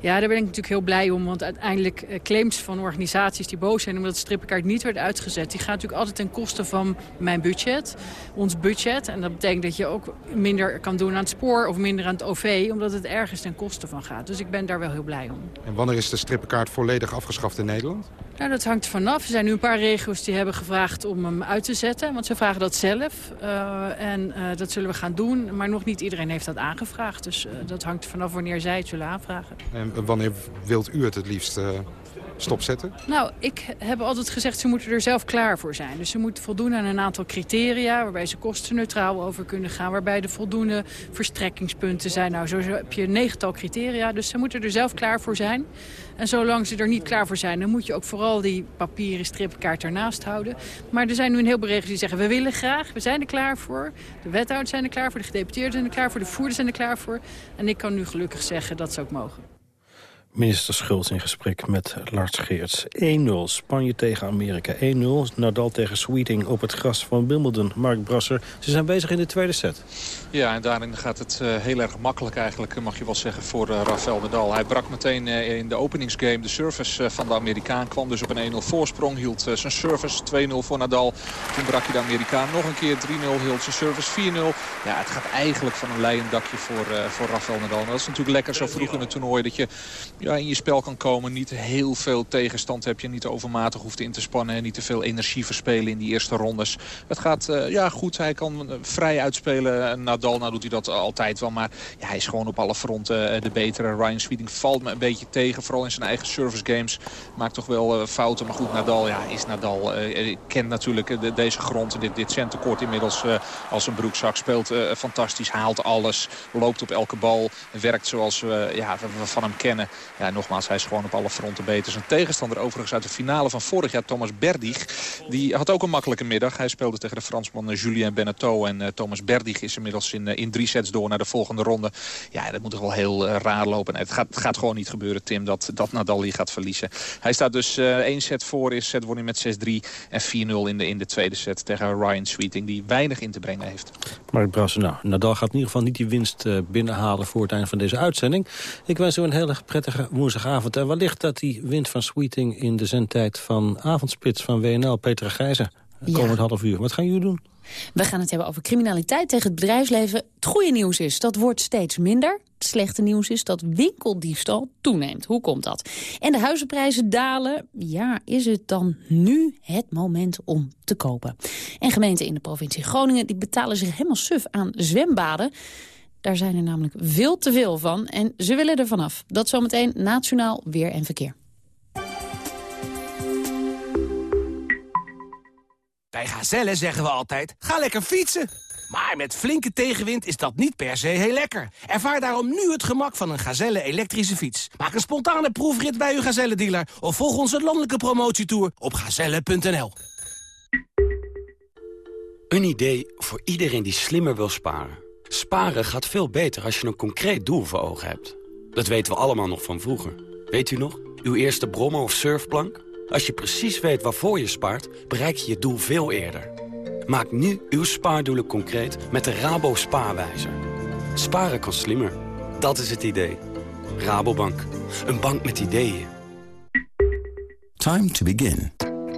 Ja, daar ben ik natuurlijk heel blij om. Want uiteindelijk eh, claims van organisaties die boos zijn... omdat de strippenkaart niet werd uitgezet... die gaan natuurlijk altijd ten koste van mijn budget. Ons budget. En dat betekent dat je ook minder kan doen aan het spoor... of minder aan het OV, omdat het ergens ten koste van gaat. Dus ik ben daar wel heel blij om.
En wanneer is de strippenkaart volledig afgeschaft in Nederland?
Nou, dat hangt vanaf. Er zijn nu een paar regio's die hebben gevraagd om hem uit te zetten. Want ze vragen dat zelf. Uh, en uh, dat zullen we gaan doen. Maar nog niet iedereen heeft dat aangevraagd. Dus uh, dat hangt vanaf wanneer zij het zullen aanvragen.
En wanneer wilt u het het liefst stopzetten?
Nou, ik heb altijd gezegd, ze moeten er zelf klaar voor zijn. Dus ze moeten voldoen aan een aantal criteria... waarbij ze kostenneutraal over kunnen gaan... waarbij er voldoende verstrekkingspunten zijn. Nou, zo heb je een negental criteria. Dus ze moeten er zelf klaar voor zijn. En zolang ze er niet klaar voor zijn... dan moet je ook vooral die papieren stripkaart ernaast houden. Maar er zijn nu een heleboel regels die zeggen... we willen graag, we zijn er klaar voor. De wethouders zijn er klaar voor, de gedeputeerden zijn er klaar voor... de voerders zijn er klaar voor. En ik kan nu gelukkig zeggen dat ze ook mogen.
Minister Schulz in gesprek met Lars Geerts. 1-0 Spanje tegen Amerika. 1-0 Nadal tegen Sweeting op het gras van Wimbledon. Mark Brasser, ze zijn bezig in de tweede set.
Ja, en daarin gaat het uh, heel erg makkelijk eigenlijk, mag je wel zeggen, voor uh, Rafael Nadal. Hij brak meteen uh, in de openingsgame de service van de Amerikaan. Kwam dus op een 1-0 voorsprong, hield zijn service 2-0 voor Nadal. Toen brak hij de Amerikaan nog een keer 3-0, hield zijn service 4-0. Ja, het gaat eigenlijk van een leien dakje voor, voor Rafael Nadal. En dat is natuurlijk lekker zo vroeg in het toernooi dat je ja, in je spel kan komen. Niet heel veel tegenstand heb je. Niet overmatig hoeft in te spannen. En niet te veel energie verspelen in die eerste rondes. Het gaat uh, ja, goed. Hij kan vrij uitspelen. Nadal, nou doet hij dat altijd wel. Maar ja, hij is gewoon op alle fronten de betere. Ryan Sweeting valt me een beetje tegen. Vooral in zijn eigen service games. Maakt toch wel fouten. Maar goed, Nadal ja, is Nadal. kent natuurlijk de, deze grond. Dit, dit centekort inmiddels als een broekzak. Speelt fantastisch. Haalt alles. Loopt op elke bal. Werkt zoals we, ja, van hem kennen. Ja, nogmaals, hij is gewoon op alle fronten beter. Zijn tegenstander overigens uit de finale van vorig jaar, Thomas Berdig. Die had ook een makkelijke middag. Hij speelde tegen de Fransman Julien Beneteau. En uh, Thomas Berdig is inmiddels in, uh, in drie sets door naar de volgende ronde. Ja, dat moet toch wel heel raar lopen. Het gaat, gaat gewoon niet gebeuren, Tim, dat, dat Nadal hier gaat verliezen. Hij staat dus één set voor. Is set wordt met 6-3 en 4-0 in de, in de tweede set tegen Ryan Sweeting. Die weinig in te brengen heeft.
Mark Brassen, nou, Nadal gaat in ieder geval niet die winst binnenhalen voor het einde van deze uitzending. Ik wens u een hele prettige woensdagavond. En wellicht dat die wind van Sweeting in de zendtijd van avondspits van WNL, Petra Gijzer, komend ja. half uur. Wat gaan jullie doen?
We gaan het hebben over criminaliteit tegen het bedrijfsleven. Het goede nieuws is, dat wordt steeds minder. Het slechte nieuws is dat winkeldiefstal toeneemt. Hoe komt dat? En de huizenprijzen dalen. Ja, is het dan nu het moment om te kopen? En gemeenten in de provincie Groningen die betalen zich helemaal suf aan zwembaden. Daar zijn er namelijk veel te veel van en ze willen er vanaf. Dat zometeen Nationaal Weer en Verkeer.
Bij Gazelle zeggen we altijd, ga lekker fietsen. Maar met flinke tegenwind is dat niet per se heel lekker. Ervaar daarom nu het gemak van een Gazelle elektrische fiets. Maak een spontane proefrit bij uw Gazelle-dealer... of volg onze landelijke promotietour op gazelle.nl.
Een idee voor iedereen die slimmer wil sparen. Sparen gaat veel beter als je een concreet doel voor ogen hebt. Dat weten we allemaal nog van vroeger. Weet u nog? Uw eerste brommer of surfplank? Als je precies weet waarvoor je spaart, bereik je je doel veel eerder. Maak nu uw spaardoelen concreet met de Rabo Spaarwijzer. Sparen kan slimmer. Dat is het idee. Rabobank. Een bank met ideeën.
Time to begin.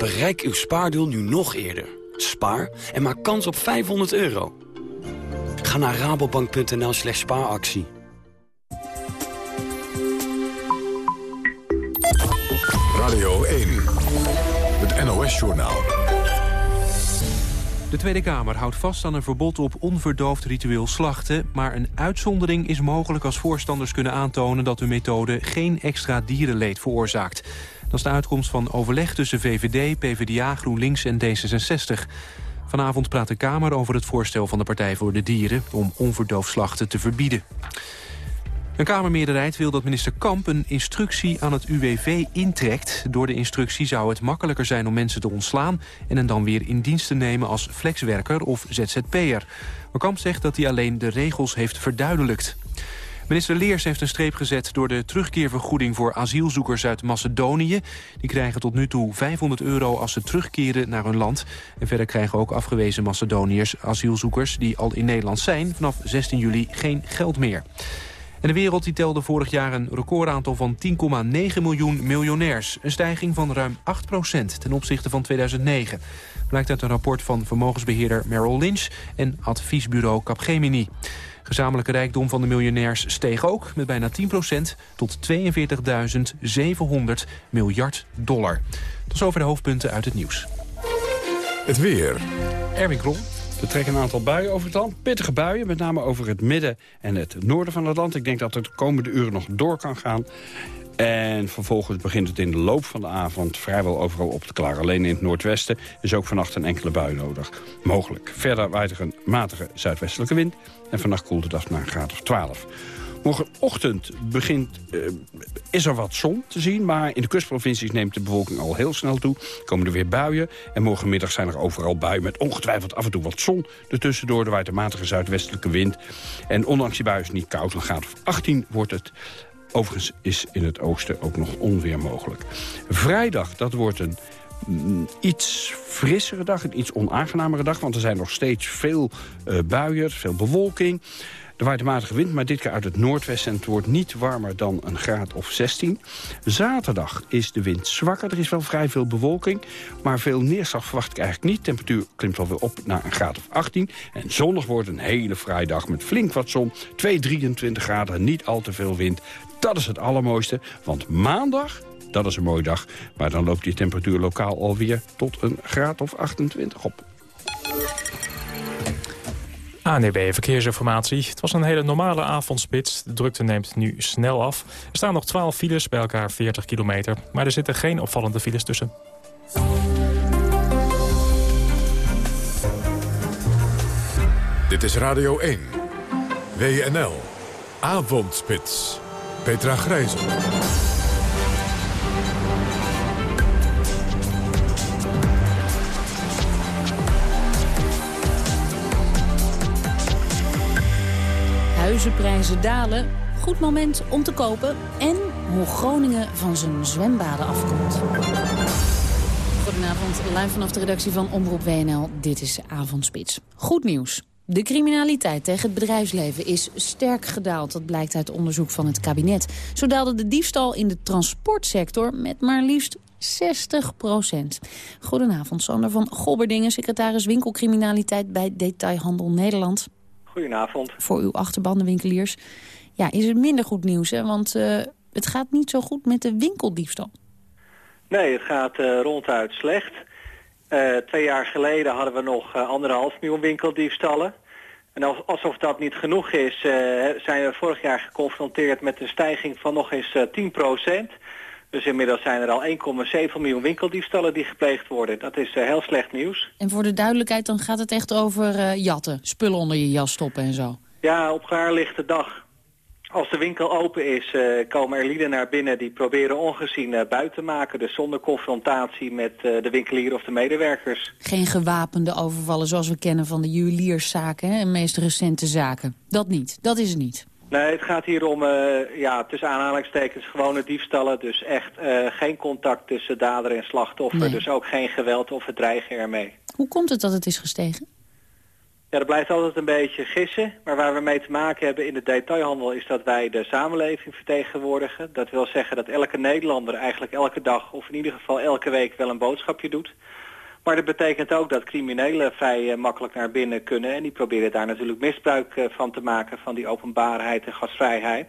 Bereik uw spaardoel nu nog eerder. Spaar en maak kans op 500 euro. Ga naar rabobank.nl slash spaaractie.
Radio 1, het NOS-journaal.
De Tweede Kamer houdt vast aan een verbod op onverdoofd ritueel slachten... maar een uitzondering is mogelijk als voorstanders kunnen aantonen... dat hun methode geen extra dierenleed veroorzaakt. Dat is de uitkomst van overleg tussen VVD, PvdA, GroenLinks en D66. Vanavond praat de Kamer over het voorstel van de Partij voor de Dieren... om onverdoofd slachten te verbieden. Een Kamermeerderheid wil dat minister Kamp een instructie aan het UWV intrekt. Door de instructie zou het makkelijker zijn om mensen te ontslaan... en hen dan weer in dienst te nemen als flexwerker of ZZP'er. Maar Kamp zegt dat hij alleen de regels heeft verduidelijkt. Minister Leers heeft een streep gezet door de terugkeervergoeding voor asielzoekers uit Macedonië. Die krijgen tot nu toe 500 euro als ze terugkeren naar hun land. En verder krijgen ook afgewezen Macedoniërs asielzoekers die al in Nederland zijn vanaf 16 juli geen geld meer. En de wereld die telde vorig jaar een recordaantal van 10,9 miljoen miljonairs. Een stijging van ruim 8% ten opzichte van 2009. Blijkt uit een rapport van vermogensbeheerder Merrill Lynch en adviesbureau Capgemini. Gezamenlijke rijkdom van de miljonairs steeg ook met bijna 10% tot 42.700 miljard dollar. Tot zover de hoofdpunten uit het nieuws.
Het weer.
Erwin Krol.
Er trekken een aantal buien over het land. Pittige buien, met name over het midden en het noorden van het land. Ik denk dat het de komende uren nog door kan gaan. En vervolgens begint het in de loop van de avond vrijwel overal op te klaren. Alleen in het noordwesten is ook vannacht een enkele bui nodig. Mogelijk. Verder waait er een matige zuidwestelijke wind. En vannacht koelt het af naar een graad of 12. Morgenochtend begint, uh, is er wat zon te zien... maar in de kustprovincies neemt de bewolking al heel snel toe. Komen er weer buien en morgenmiddag zijn er overal buien... met ongetwijfeld af en toe wat zon ertussendoor. Er waait een matige zuidwestelijke wind. En ondanks die buien is het niet koud, een graad of 18 wordt het... Overigens is in het oosten ook nog onweer mogelijk. Vrijdag, dat wordt een mm, iets frissere dag, een iets onaangenamere dag... want er zijn nog steeds veel uh, buien, veel bewolking. Er waait matige wind, maar dit keer uit het noordwesten... en het wordt niet warmer dan een graad of 16. Zaterdag is de wind zwakker. Er is wel vrij veel bewolking, maar veel neerslag verwacht ik eigenlijk niet. Temperatuur klimt alweer op naar een graad of 18. En zondag wordt een hele fraaie dag met flink wat zon. 2, 23 graden, niet al te veel wind. Dat is het allermooiste, want maandag dat is een mooie dag. Maar dan loopt die temperatuur lokaal alweer tot een graad of 28 op.
ANEB Verkeersinformatie. Het was een hele normale avondspits. De drukte neemt nu snel af. Er staan nog 12 files, bij elkaar 40 kilometer. Maar er zitten geen opvallende files tussen.
Dit is Radio 1. WNL. Avondspits. Petra Grijzen.
Huizenprijzen dalen, goed moment om te kopen... en hoe Groningen van zijn zwembaden afkomt. Goedenavond, live vanaf de redactie van Omroep WNL. Dit is Avondspits. Goed nieuws. De criminaliteit tegen het bedrijfsleven is sterk gedaald. Dat blijkt uit onderzoek van het kabinet. Zo daalde de diefstal in de transportsector met maar liefst 60 procent. Goedenavond, Sander van Gobberdingen, secretaris winkelcriminaliteit bij Detailhandel Nederland.
Goedenavond.
Voor uw achterbandenwinkeliers. Ja, is het minder goed nieuws, hè? Want uh, het gaat niet zo goed met de winkeldiefstal.
Nee, het gaat uh, ronduit slecht. Uh, twee jaar geleden hadden we nog anderhalf miljoen winkeldiefstallen. En alsof dat niet genoeg is, zijn we vorig jaar geconfronteerd met een stijging van nog eens 10 procent. Dus inmiddels zijn er al 1,7 miljoen winkeldiefstallen die gepleegd worden. Dat is heel slecht nieuws.
En voor de duidelijkheid, dan gaat het echt over jatten. Spullen onder je jas stoppen en zo.
Ja, op haar lichte dag. Als de winkel open is, uh, komen er lieden naar binnen die proberen ongezien uh, buiten te maken. Dus zonder confrontatie met uh, de winkelier of de medewerkers.
Geen gewapende overvallen zoals we kennen van de juwelierszaken hè, en meest recente zaken. Dat niet, dat is het niet.
Nee, het gaat hier om, ja, tussen aanhalingstekens, gewone diefstallen. Dus echt geen contact tussen dader en slachtoffer. Nee. Dus ook geen geweld of het dreigen ermee.
Hoe komt het dat het is gestegen?
Ja, dat blijft altijd een beetje gissen. Maar waar we mee te maken hebben in de detailhandel is dat wij de samenleving vertegenwoordigen. Dat wil zeggen dat elke Nederlander eigenlijk elke dag of in ieder geval elke week wel een boodschapje doet. Maar dat betekent ook dat criminelen vrij makkelijk naar binnen kunnen. En die proberen daar natuurlijk misbruik van te maken van die openbaarheid en gastvrijheid.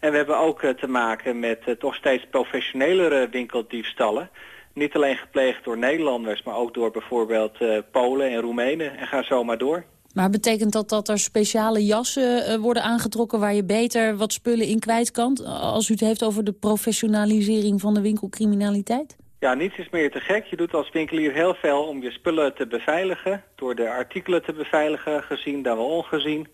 En we hebben ook te maken met toch steeds professionelere winkeldiefstallen niet alleen gepleegd door Nederlanders, maar ook door bijvoorbeeld uh, Polen en Roemenen. En ga zo maar door.
Maar betekent dat dat er speciale jassen uh, worden aangetrokken... waar je beter wat spullen in kwijt kan? Als u het heeft over de professionalisering van de winkelcriminaliteit?
Ja, niets is meer te gek. Je doet als winkelier heel veel om je spullen te beveiligen. Door de artikelen te beveiligen, gezien dan wel ongezien.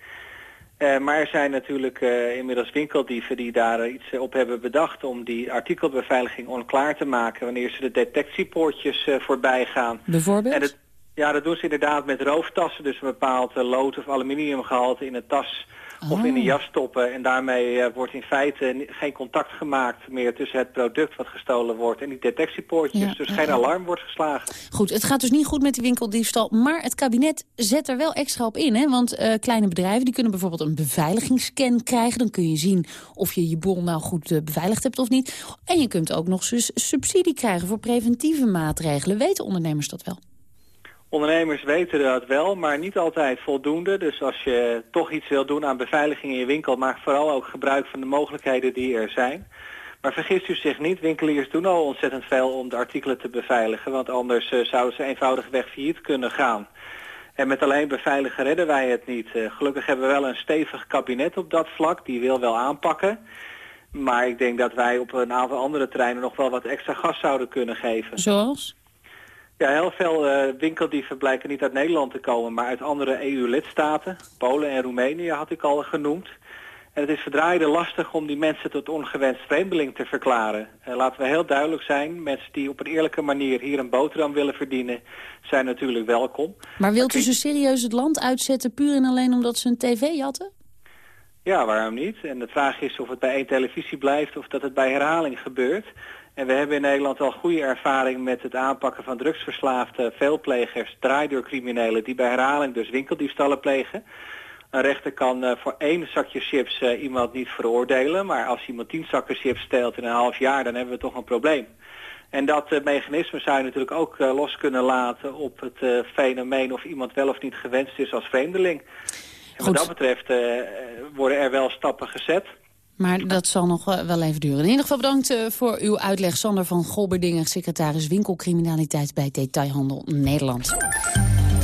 Uh, maar er zijn natuurlijk uh, inmiddels winkeldieven die daar uh, iets op hebben bedacht... om die artikelbeveiliging onklaar te maken... wanneer ze de detectiepoortjes voorbij gaan.
Bijvoorbeeld?
En het, ja, dat doen ze inderdaad met rooftassen. Dus een bepaald lood of aluminiumgehalte in een tas of in een jas stoppen. En daarmee uh, wordt in feite geen contact gemaakt meer tussen het product wat gestolen wordt en die detectiepoortjes. Ja, dus geen alarm wordt geslagen.
Goed, het gaat dus niet goed met die winkeldiefstal. Maar het kabinet zet er wel extra op in. Hè? Want uh, kleine bedrijven die kunnen bijvoorbeeld een beveiligingsscan krijgen. Dan kun je zien of je je bol nou goed uh, beveiligd hebt of niet. En je kunt ook nog subsidie krijgen voor preventieve maatregelen. Weten ondernemers dat wel?
Ondernemers weten dat wel, maar niet altijd voldoende. Dus als je toch iets wil doen aan beveiliging in je winkel... maak vooral ook gebruik van de mogelijkheden die er zijn. Maar vergist u zich niet, winkeliers doen al ontzettend veel om de artikelen te beveiligen... want anders uh, zouden ze eenvoudigweg failliet kunnen gaan. En met alleen beveiligen redden wij het niet. Uh, gelukkig hebben we wel een stevig kabinet op dat vlak, die wil wel aanpakken... Maar ik denk dat wij op een aantal andere terreinen nog wel wat extra gas zouden kunnen geven.
Zoals?
Ja, heel veel uh, winkeldieven blijken niet uit Nederland te komen, maar uit andere EU-lidstaten. Polen en Roemenië had ik al genoemd. En het is verdraaide lastig om die mensen tot ongewenst vreemdeling te verklaren. Uh, laten we heel duidelijk zijn, mensen die op een eerlijke manier hier een boterham willen verdienen, zijn natuurlijk welkom.
Maar wilt u ze serieus het land uitzetten puur en alleen omdat ze een tv hadden?
Ja, waarom niet? En de vraag is of het bij één televisie blijft of dat het bij herhaling gebeurt. En we hebben in Nederland al goede ervaring met het aanpakken van drugsverslaafde veelplegers, draaideurcriminelen die bij herhaling dus winkeldiefstallen plegen. Een rechter kan uh, voor één zakje chips uh, iemand niet veroordelen, maar als iemand tien zakken chips steelt in een half jaar, dan hebben we toch een probleem. En dat uh, mechanisme zou je natuurlijk ook los kunnen laten op het fenomeen of iemand wel of niet gewenst is als vreemdeling. En wat dat betreft worden er wel stappen gezet.
Maar dat zal nog wel even duren. In ieder geval bedankt voor uw uitleg. Sander van Golberdingen, secretaris winkelcriminaliteit bij Detailhandel Nederland.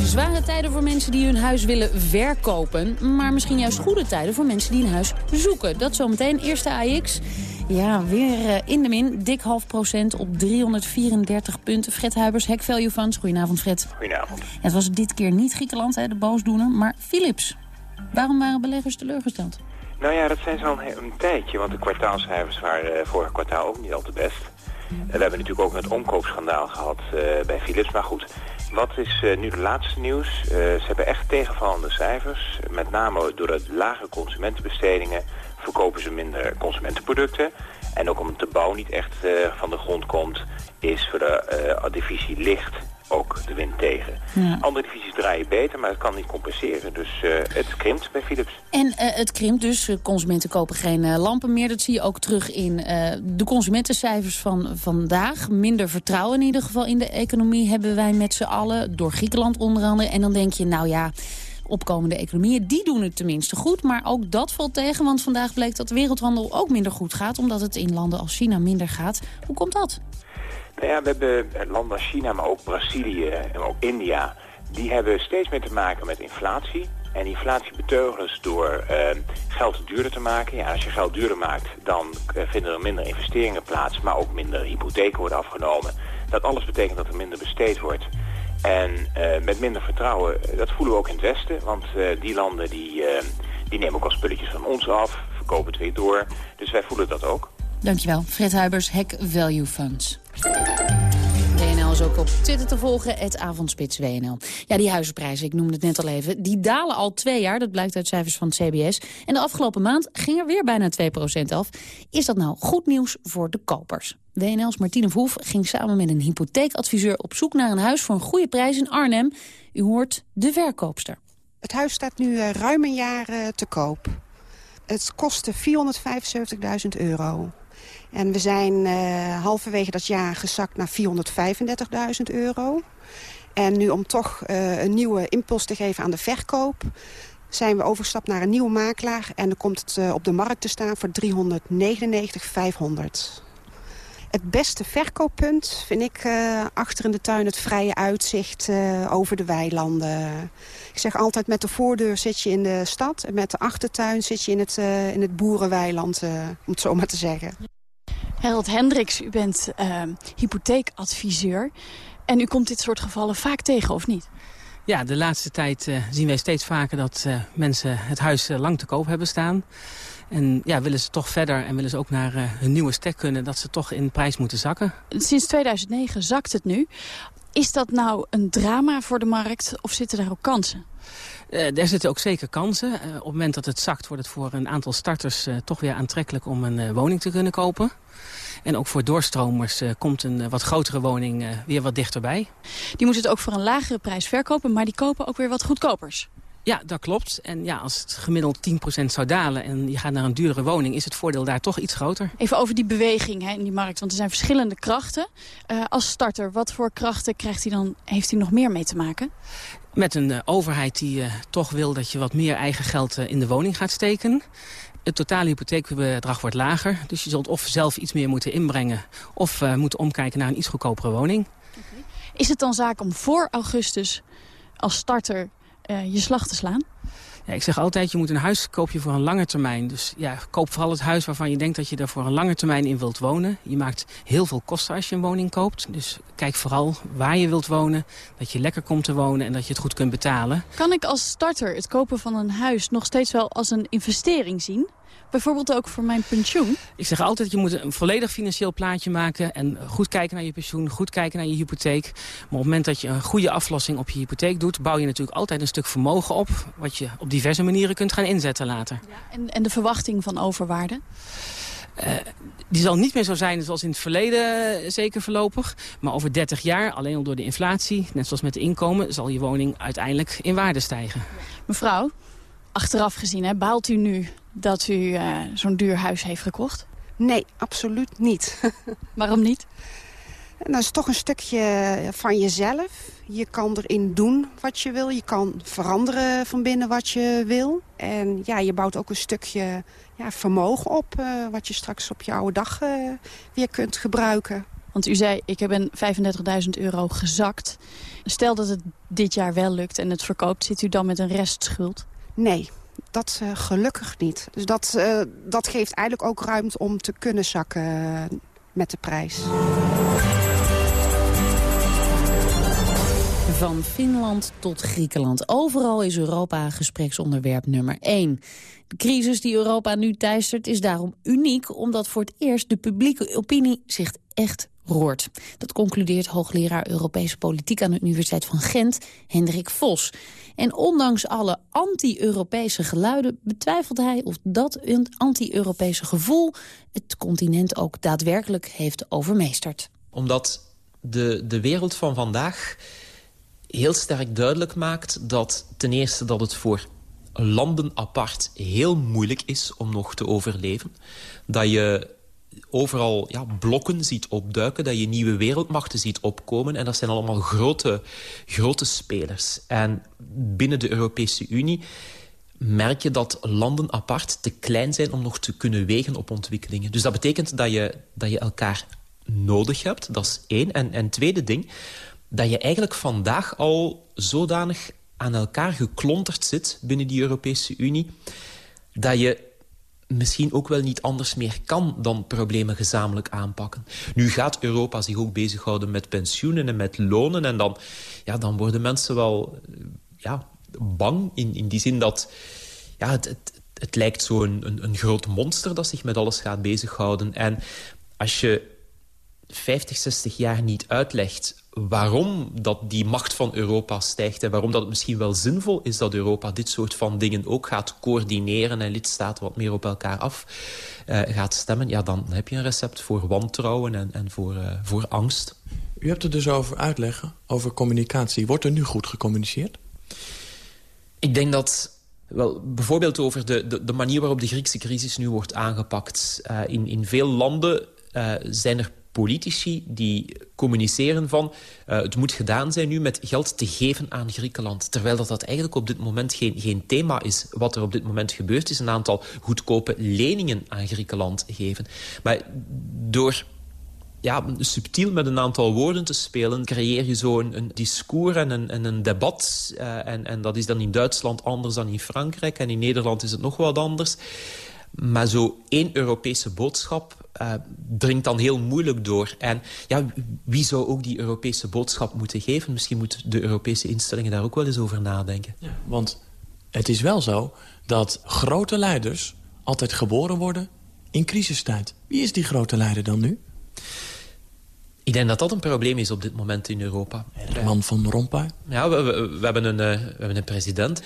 Zware tijden voor mensen die hun huis willen verkopen. Maar misschien juist goede tijden voor mensen die een huis zoeken. Dat zometeen. Eerste AX. Ja, weer in de min. Dik half procent op 334 punten. Fred Huibers, Hack Value Funds. Goedenavond, Fred.
Goedenavond.
Het was dit keer niet Griekenland, hè, de boosdoener, maar Philips. Waarom waren beleggers teleurgesteld?
Nou ja, dat zijn zo'n een tijdje, want de kwartaalcijfers waren uh, vorig kwartaal ook niet al te best. En we hebben natuurlijk ook het omkoopschandaal gehad uh, bij Philips. Maar goed, wat is uh, nu de laatste nieuws? ze hebben echt tegenvallende cijfers. Met name door de lage consumentenbestedingen verkopen ze minder consumentenproducten. En ook omdat de bouw niet echt van de grond komt, is voor de divisie licht ook de wind tegen. Ja. Andere divisies draaien beter, maar het kan niet compenseren. Dus uh, het krimpt bij Philips.
En uh, het krimpt dus. Consumenten kopen geen uh, lampen meer. Dat zie je ook terug in de consumentencijfers van vandaag. Minder vertrouwen in ieder geval in de economie hebben wij met z'n allen. Door Griekenland onder andere. En dan denk je, nou ja opkomende economieën, die doen het tenminste goed. Maar ook dat valt tegen, want vandaag bleek dat de wereldhandel ook minder goed gaat... omdat het in landen als China minder gaat. Hoe komt dat?
Nou ja, we hebben landen als China, maar ook Brazilië en ook India... die hebben steeds meer te maken met inflatie. En inflatie beteugelen ze door uh, geld duurder te maken. Ja, als je geld duurder maakt, dan uh, vinden er minder investeringen plaats... maar ook minder hypotheken worden afgenomen. Dat alles betekent dat er minder besteed wordt. En met minder vertrouwen, dat voelen we ook in het Westen. Want die landen die, die nemen ook al spulletjes van ons af verkopen het weer door. Dus wij voelen dat ook.
Dankjewel. Fred Huibers, Hack Value Funds. WNL is ook op Twitter te volgen, het avondspits WNL. Ja, die huizenprijzen, ik noemde het net al even, die dalen al twee jaar. Dat blijkt uit cijfers van het CBS. En de afgelopen maand ging er weer bijna 2% af. Is dat nou goed nieuws voor de kopers? WNL's Martine Verhoef ging samen met een hypotheekadviseur op zoek naar een huis voor een goede prijs in Arnhem. U hoort de verkoopster.
Het huis staat nu uh, ruim een jaar uh, te koop. Het kostte 475.000 euro. En we zijn uh, halverwege dat jaar gezakt naar 435.000 euro. En nu om toch uh, een nieuwe impuls te geven aan de verkoop... zijn we overgestapt naar een nieuwe makelaar. En dan komt het uh, op de markt te staan voor 399.500. Het beste verkooppunt vind ik achter in de tuin het vrije uitzicht over de weilanden. Ik zeg altijd met de voordeur zit je in de stad en met de achtertuin zit je in het, in het boerenweiland, om het zo maar te zeggen.
Harold Hendricks, u bent hypotheekadviseur en u komt dit soort gevallen vaak tegen, of niet?
Ja, de laatste tijd zien wij steeds vaker dat mensen het huis lang te koop hebben staan. En ja, willen ze toch verder en willen ze ook naar hun nieuwe stek kunnen... dat ze toch in prijs moeten zakken.
Sinds 2009 zakt het nu. Is dat nou een drama voor de markt of zitten daar ook kansen?
Uh, er zitten ook zeker kansen. Uh, op het moment dat het zakt wordt het voor een aantal starters toch weer aantrekkelijk om een woning te kunnen kopen. En ook voor doorstromers komt een wat grotere woning weer wat dichterbij.
Die moeten het ook voor een lagere prijs verkopen, maar die kopen ook weer wat goedkopers.
Ja, dat klopt. En ja, als het gemiddeld 10% zou dalen en je gaat naar een duurdere woning... is het voordeel daar toch iets groter.
Even over die beweging hè, in die markt, want er zijn verschillende krachten. Uh, als starter, wat voor krachten krijgt hij dan, heeft hij nog meer mee te maken?
Met een uh, overheid die uh, toch wil dat je wat meer eigen geld in de woning gaat steken. Het totale hypotheekbedrag wordt lager. Dus je zult of zelf iets meer moeten inbrengen... of moeten omkijken naar een iets goedkopere woning.
Okay. Is het dan zaak om voor augustus als starter uh, je slag te slaan?
Ja, ik zeg altijd, je moet een huis koop je voor een lange termijn. Dus ja, koop vooral het huis waarvan je denkt dat je er voor een lange termijn in wilt wonen. Je maakt heel veel kosten als je een woning koopt. Dus kijk vooral waar je wilt wonen, dat je lekker komt te wonen en dat je het goed kunt betalen.
Kan ik als starter het kopen van een huis nog steeds wel als een investering zien? Bijvoorbeeld ook voor mijn pensioen?
Ik zeg altijd, je moet een volledig financieel plaatje maken... en goed kijken naar je pensioen, goed kijken naar je hypotheek. Maar op het moment dat je een goede aflossing op je hypotheek doet... bouw je natuurlijk altijd een stuk vermogen op... wat je op diverse manieren kunt gaan inzetten later.
Ja, en, en de verwachting van overwaarde?
Uh, die zal niet meer zo zijn zoals in het verleden, uh, zeker voorlopig. Maar over 30 jaar, alleen al door de inflatie, net zoals met de inkomen... zal je woning uiteindelijk in waarde stijgen.
Mevrouw, achteraf gezien, hè, baalt u nu dat u uh, zo'n duur huis heeft gekocht?
Nee, absoluut niet. <laughs>
Waarom niet?
Dat is toch een stukje van jezelf. Je kan erin doen wat je wil. Je kan veranderen van binnen wat je wil. En ja, je bouwt ook een stukje ja, vermogen op... Uh, wat je straks op je oude dag uh, weer kunt gebruiken.
Want u zei, ik heb een 35.000 euro gezakt. Stel dat het dit jaar wel lukt en het verkoopt... zit u dan met een restschuld?
Nee, dat uh, gelukkig niet. Dus dat, uh, dat geeft eigenlijk ook ruimte om te kunnen zakken uh, met de prijs.
Van Finland tot Griekenland. Overal is Europa gespreksonderwerp nummer 1. De crisis die Europa nu teistert is daarom uniek... omdat voor het eerst de publieke opinie zich echt roert. Dat concludeert hoogleraar Europese politiek aan de Universiteit van Gent, Hendrik Vos. En ondanks alle anti-Europese geluiden betwijfelt hij of dat anti-Europese gevoel het continent ook daadwerkelijk heeft overmeesterd.
Omdat de, de wereld van vandaag heel sterk duidelijk maakt dat ten eerste dat het voor landen apart heel moeilijk is om nog te overleven. Dat je overal ja, blokken ziet opduiken, dat je nieuwe wereldmachten ziet opkomen. En dat zijn allemaal grote, grote spelers. En binnen de Europese Unie merk je dat landen apart te klein zijn om nog te kunnen wegen op ontwikkelingen. Dus dat betekent dat je, dat je elkaar nodig hebt, dat is één. En, en tweede ding, dat je eigenlijk vandaag al zodanig aan elkaar geklonterd zit binnen die Europese Unie... dat je misschien ook wel niet anders meer kan dan problemen gezamenlijk aanpakken. Nu gaat Europa zich ook bezighouden met pensioenen en met lonen... en dan, ja, dan worden mensen wel ja, bang in, in die zin dat ja, het, het, het lijkt zo'n een, een groot monster dat zich met alles gaat bezighouden. En als je 50, 60 jaar niet uitlegt waarom dat die macht van Europa stijgt... en waarom dat het misschien wel zinvol is dat Europa dit soort van dingen ook gaat coördineren... en lidstaten wat meer op elkaar af uh, gaat stemmen... ja, dan heb je een recept voor wantrouwen en, en voor, uh, voor angst.
U hebt het dus over uitleggen, over communicatie. Wordt er nu goed gecommuniceerd?
Ik denk dat wel, bijvoorbeeld over de, de, de, manier waarop de Griekse crisis nu wordt aangepakt. Uh, in, in veel landen uh, zijn er politici die communiceren van... Uh, het moet gedaan zijn nu met geld te geven aan Griekenland. Terwijl dat, dat eigenlijk op dit moment geen, geen thema is. Wat er op dit moment gebeurt is een aantal goedkope leningen aan Griekenland geven. Maar door ja, subtiel met een aantal woorden te spelen... creëer je zo een, een discours en een, en een debat. Uh, en, en dat is dan in Duitsland anders dan in Frankrijk. En in Nederland is het nog wat anders. Maar zo één Europese boodschap uh, dringt dan heel moeilijk door. En ja, wie zou ook die Europese boodschap moeten geven? Misschien moeten de Europese instellingen daar ook wel eens over nadenken.
Ja, want het is wel zo dat grote leiders altijd geboren worden in crisistijd. Wie is die grote leider dan nu?
Ik denk dat dat een probleem is op dit moment in Europa.
Herman van Rompuy?
Ja, we, we, we hebben een, uh, we hebben een president.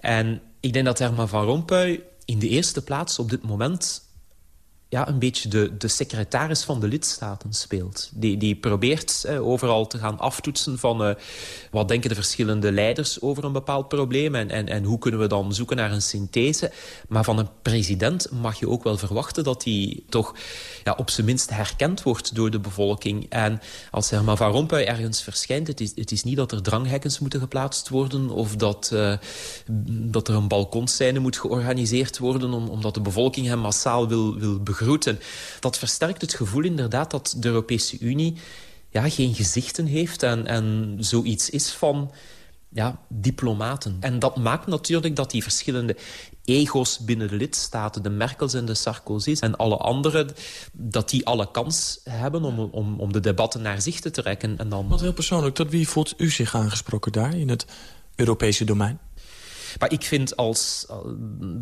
En ik denk dat Herman van Rompuy in de eerste plaats op dit moment ja, een beetje de, de secretaris van de lidstaten speelt. Die, die probeert eh, overal te gaan aftoetsen van... Uh, wat denken de verschillende leiders over een bepaald probleem... En, en, en hoe kunnen we dan zoeken naar een synthese. Maar van een president mag je ook wel verwachten... dat hij toch ja, op zijn minst herkend wordt door de bevolking. En als Herman Van Rompuy ergens verschijnt... het is, het is niet dat er dranghekkens moeten geplaatst worden... of dat, uh, dat er een balkonscène moet georganiseerd worden... Om, omdat de bevolking hem massaal wil, wil dat versterkt het gevoel inderdaad dat de Europese Unie ja, geen gezichten heeft en, en zoiets is van ja, diplomaten. En dat maakt natuurlijk dat die verschillende ego's binnen de lidstaten... de Merkels en de Sarkozy's en alle anderen... dat die alle kans hebben om, om, om de debatten naar zich te trekken. En dan...
Wat heel persoonlijk, tot wie voelt u zich aangesproken daar... in het Europese domein?
Maar ik vind als, eh,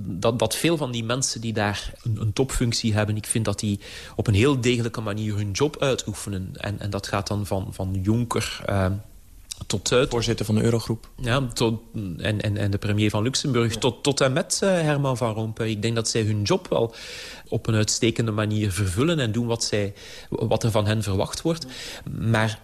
dat, dat veel van die mensen die daar een, een, topfunctie hebben... ik vind dat die op een heel degelijke manier hun job uitoefenen. En, en dat gaat dan van, van Juncker... Uh, tot uit.
Voorzitter van de Eurogroep.
Ja, tot, en, en, en de premier van Luxemburg. Tot, tot en met uh, Herman van Rompuy. Ik denk dat zij hun job wel op een uitstekende manier vervullen... en doen wat, zij, wat er van hen verwacht wordt. Maar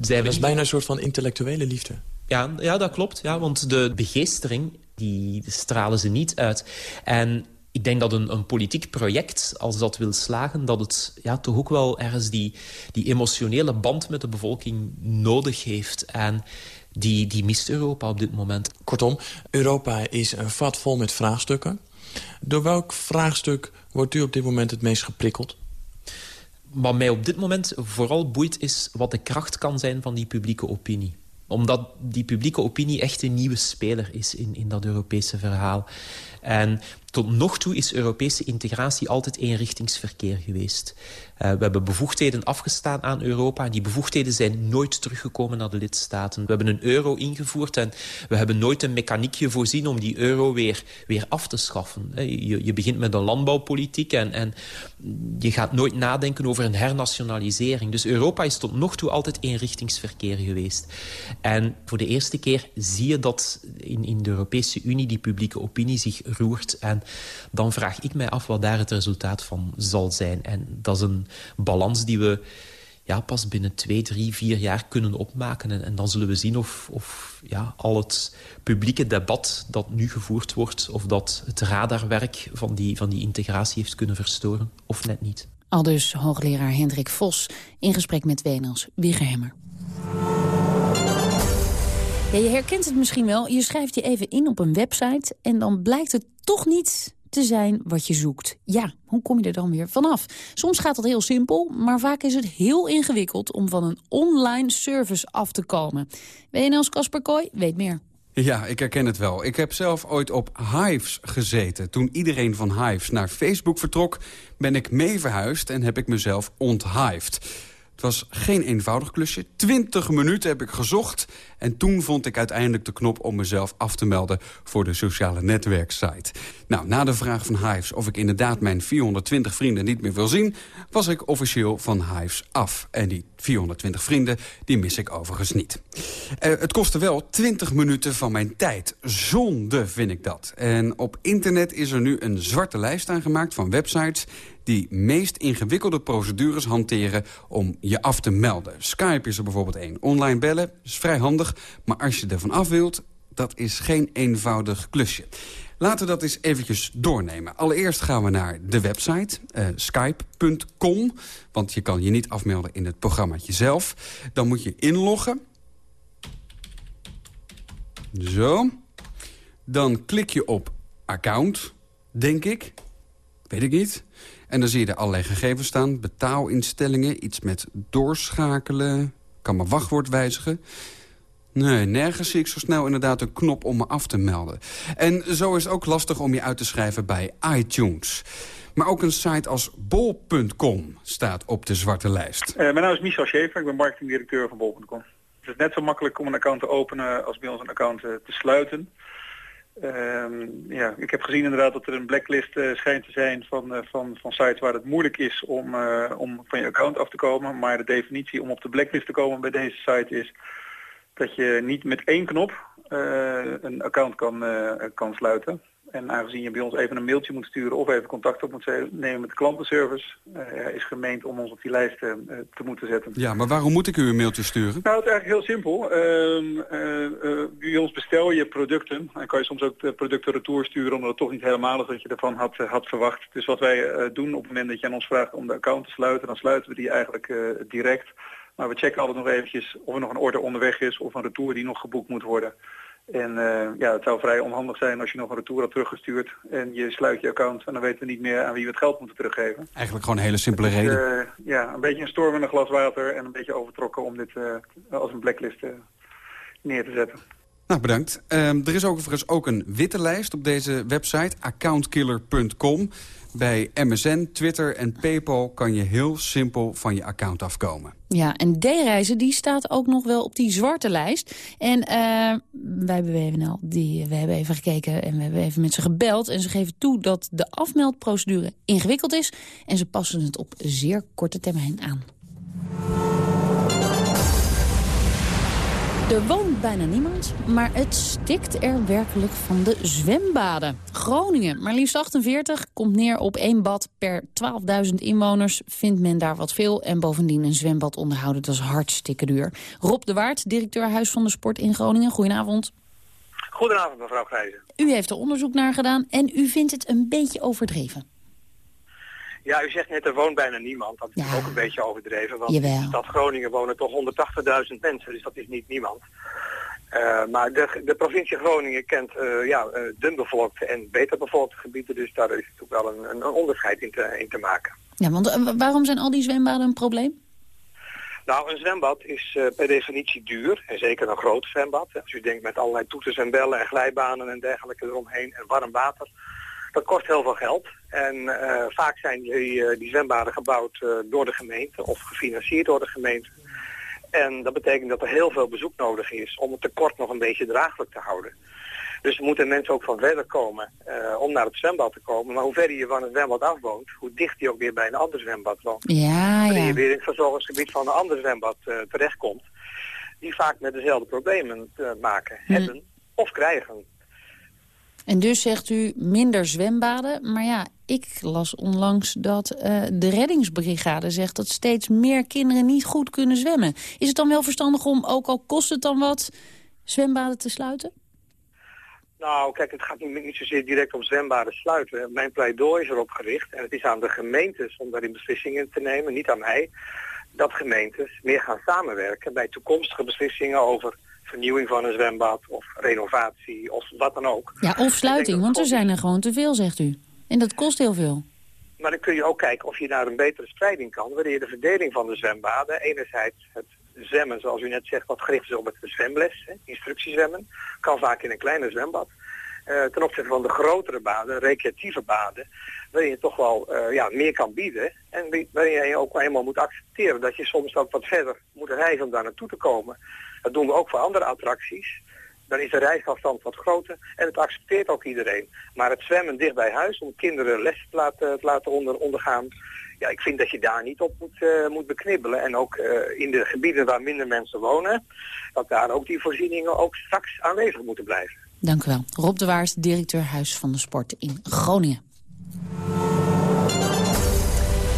zij
dat is bijna een soort van intellectuele liefde.
Ja, ja dat klopt. Ja, want de begeestering die stralen ze niet uit. En ik denk dat een, een, politiek project, als dat wil slagen... dat het ja, toch ook wel ergens die, die emotionele band met de bevolking nodig heeft. En die, die mist Europa op dit moment.
Kortom, Europa is een vat vol met vraagstukken. Door welk vraagstuk wordt u op dit moment het meest geprikkeld?
Wat mij op dit moment vooral boeit is wat de kracht kan zijn van die publieke opinie omdat die publieke opinie echt een nieuwe speler is in, in dat Europese verhaal. En tot nog toe is Europese integratie altijd eenrichtingsverkeer geweest. Uh, we hebben bevoegdheden afgestaan aan Europa. En die bevoegdheden zijn nooit teruggekomen naar de lidstaten. We hebben een euro ingevoerd en we hebben nooit een mechaniekje voorzien... om die euro weer, weer af te schaffen. Je, je begint met een landbouwpolitiek en, en je gaat nooit nadenken over een hernationalisering. Dus Europa is tot nog toe altijd eenrichtingsverkeer geweest. En voor de eerste keer zie je dat in, in de Europese Unie die publieke opinie zich roert. En dan vraag ik mij af wat daar het resultaat van zal zijn. En dat is een balans die we ja, pas binnen twee, drie, vier jaar kunnen opmaken. En, dan zullen we zien of, of ja, al het publieke debat dat nu gevoerd wordt... of dat het radarwerk van die, van die integratie heeft kunnen verstoren, of net niet.
Al dus hoogleraar Hendrik Vos in gesprek met Wenels Wiegerhemmer. Ja, je herkent het misschien wel. Je schrijft je even in op een website... en dan blijkt het toch niet zijn wat je zoekt. Ja, hoe kom je er dan weer vanaf? Soms gaat dat heel simpel, maar vaak is het heel ingewikkeld... om van een online service af te komen. WNL's Kasper Kooi weet meer.
Ja, ik herken het wel. Ik heb zelf ooit op Hives gezeten. Toen iedereen van Hives naar Facebook vertrok, ben ik mee verhuisd... en heb ik mezelf onthived. Het was geen eenvoudig klusje. 20 minuten heb ik gezocht. En toen vond ik uiteindelijk de knop om mezelf af te melden... voor de sociale netwerksite. Nou, na de vraag van Hives of ik inderdaad mijn 420 vrienden niet meer wil zien... was ik officieel van Hives af. En die 420 vrienden, die mis ik overigens niet. Uh, het kostte wel 20 minuten van mijn tijd. Zonde vind ik dat. En op internet is er nu een zwarte lijst aangemaakt van websites die meest ingewikkelde procedures hanteren om je af te melden. Skype is er bijvoorbeeld één. Online bellen is vrij handig, maar als je ervan af wilt... dat is geen eenvoudig klusje. Laten we dat eens eventjes doornemen. Allereerst gaan we naar de website, uh, skype.com. Want je kan je niet afmelden in het programmaatje zelf. Dan moet je inloggen. Zo. Dan klik je op account, denk ik. Weet ik niet. En dan zie je er allerlei gegevens staan. Betaalinstellingen, iets met doorschakelen. Kan mijn wachtwoord wijzigen. Nee, nergens zie ik zo snel inderdaad een knop om me af te melden. En zo is het ook lastig om je uit te schrijven bij iTunes. Maar ook een site als bol.com staat op de zwarte lijst.
Uh, mijn naam is Michel Schaefer, ik ben marketingdirecteur van bol.com. Het is net zo makkelijk om een account te openen als bij ons een account uh, te sluiten. Uh, ja, ik heb gezien inderdaad dat er een blacklist uh, schijnt te zijn van, uh, van, van sites waar het moeilijk is om, uh, om van je account af te komen. Maar de definitie om op de blacklist te komen bij deze site is dat je niet met één knop een account kan, kan sluiten. En aangezien je bij ons even een mailtje moet sturen of even contact op moet nemen met de klantenservice, uh, is gemeend om ons op die lijst uh, te moeten zetten.
Ja, maar waarom moet ik u een mailtje sturen?
Nou, het is eigenlijk heel simpel. Uh, bij ons bestel je producten en kan je soms ook de producten retour sturen omdat het toch niet helemaal is wat je ervan had, had verwacht. Dus wat wij doen op het moment dat je aan ons vraagt om de account te sluiten, dan sluiten we die eigenlijk direct. Maar we checken altijd nog eventjes of er nog een order onderweg is of een retour die nog geboekt moet worden. En uh, ja, het zou vrij onhandig zijn als je nog een retour had teruggestuurd en je sluit je account en dan weten we niet meer aan wie we het geld moeten teruggeven.
Eigenlijk gewoon een hele simpele
dus,
reden.
Uh, ja, een beetje een storm in een glas water en een beetje overtrokken om dit uh, als een blacklist neer te zetten.
Nou, bedankt. Um, er is overigens ook een witte lijst op deze website, accountkiller.com. Bij MSN, Twitter en Paypal kan je heel simpel van je account afkomen.
Ja, en D-reizen die staat ook nog wel op die zwarte lijst. En uh, wij bij WNL, die, we hebben even gekeken en we hebben even met ze gebeld. En ze geven toe dat de afmeldprocedure ingewikkeld is. En ze passen het op zeer korte termijn aan. Er woont bijna niemand, maar het stikt er werkelijk van de zwembaden. Groningen, maar liefst 48, komt neer op één bad per 12.000 inwoners. Vindt men daar wat veel en bovendien een zwembad onderhouden, dat is hartstikke duur. Rob de Waard, directeur Huis van de Sport in Groningen. Goedenavond.
Goedenavond, mevrouw Grijze.
U heeft er onderzoek naar gedaan en u vindt het een beetje overdreven.
Ja, u zegt net er woont bijna niemand. Dat is ja. ook een beetje overdreven. Want
Jawel.
in de stad Groningen wonen toch 180.000 mensen. Dus dat is niet niemand. Uh, maar de, de provincie Groningen kent uh, ja, uh, dunbevolkte en beter bevolkte gebieden. Dus daar is natuurlijk wel een, een onderscheid in te, in te maken.
Ja, want waarom zijn al die zwembaden een probleem?
Nou, een zwembad is per definitie duur. En zeker een groot zwembad. Als u denkt met allerlei toeters en bellen en glijbanen en dergelijke eromheen en warm water dat kost heel veel geld. En uh, vaak zijn die, uh, die zwembaden gebouwd uh, door de gemeente of gefinancierd door de gemeente. En dat betekent dat er heel veel bezoek nodig is om het tekort nog een beetje draaglijk te houden. Dus moeten mensen ook van verder komen om naar het zwembad te komen. Maar hoe verder je van het zwembad afwoont, hoe dicht je ook weer bij een ander zwembad woont.
Ja,
Wanneer
ja.
je weer in het verzorgingsgebied van een ander zwembad terechtkomt, die vaak met dezelfde problemen te maken
Hm.
hebben of krijgen.
En dus zegt u minder zwembaden. Maar ja, ik las onlangs dat uh, de reddingsbrigade zegt... dat steeds meer kinderen niet goed kunnen zwemmen. Is het dan wel verstandig om, ook al kost het dan wat, zwembaden te sluiten?
Nou, kijk, het gaat niet, niet zozeer direct om zwembaden sluiten. Mijn pleidooi is erop gericht, en het is aan de gemeentes om daarin beslissingen te nemen, niet aan mij, dat gemeentes meer gaan samenwerken bij toekomstige beslissingen over vernieuwing van een zwembad of renovatie of wat dan ook.
Ja, of sluiting, want er zijn er gewoon te veel, zegt u. En dat kost heel veel.
Maar dan kun je ook kijken of je naar een betere spreiding kan, wanneer je de verdeling van de zwembaden, enerzijds het zwemmen, zoals u net zegt, wat gericht is op het zwemles, hè, instructiezwemmen, kan vaak in een kleiner zwembad. eh, ten opzichte van de grotere baden, recreatieve baden, waarin je toch wel eh, ja, meer kan bieden. En waarin je ook eenmaal moet accepteren dat je soms ook wat verder moet reizen om daar naartoe te komen. Dat doen we ook voor andere attracties. Dan is de reisafstand wat groter en het accepteert ook iedereen. Maar het zwemmen dicht bij huis om kinderen les te laten, te laten onder, ondergaan, ja, ik vind dat je daar niet op moet, uh, moet beknibbelen. En ook uh, in de gebieden waar minder mensen wonen, dat daar ook die voorzieningen ook straks aanwezig moeten blijven.
Dank u wel. Rob de Waard, directeur Huis van de Sport in Groningen.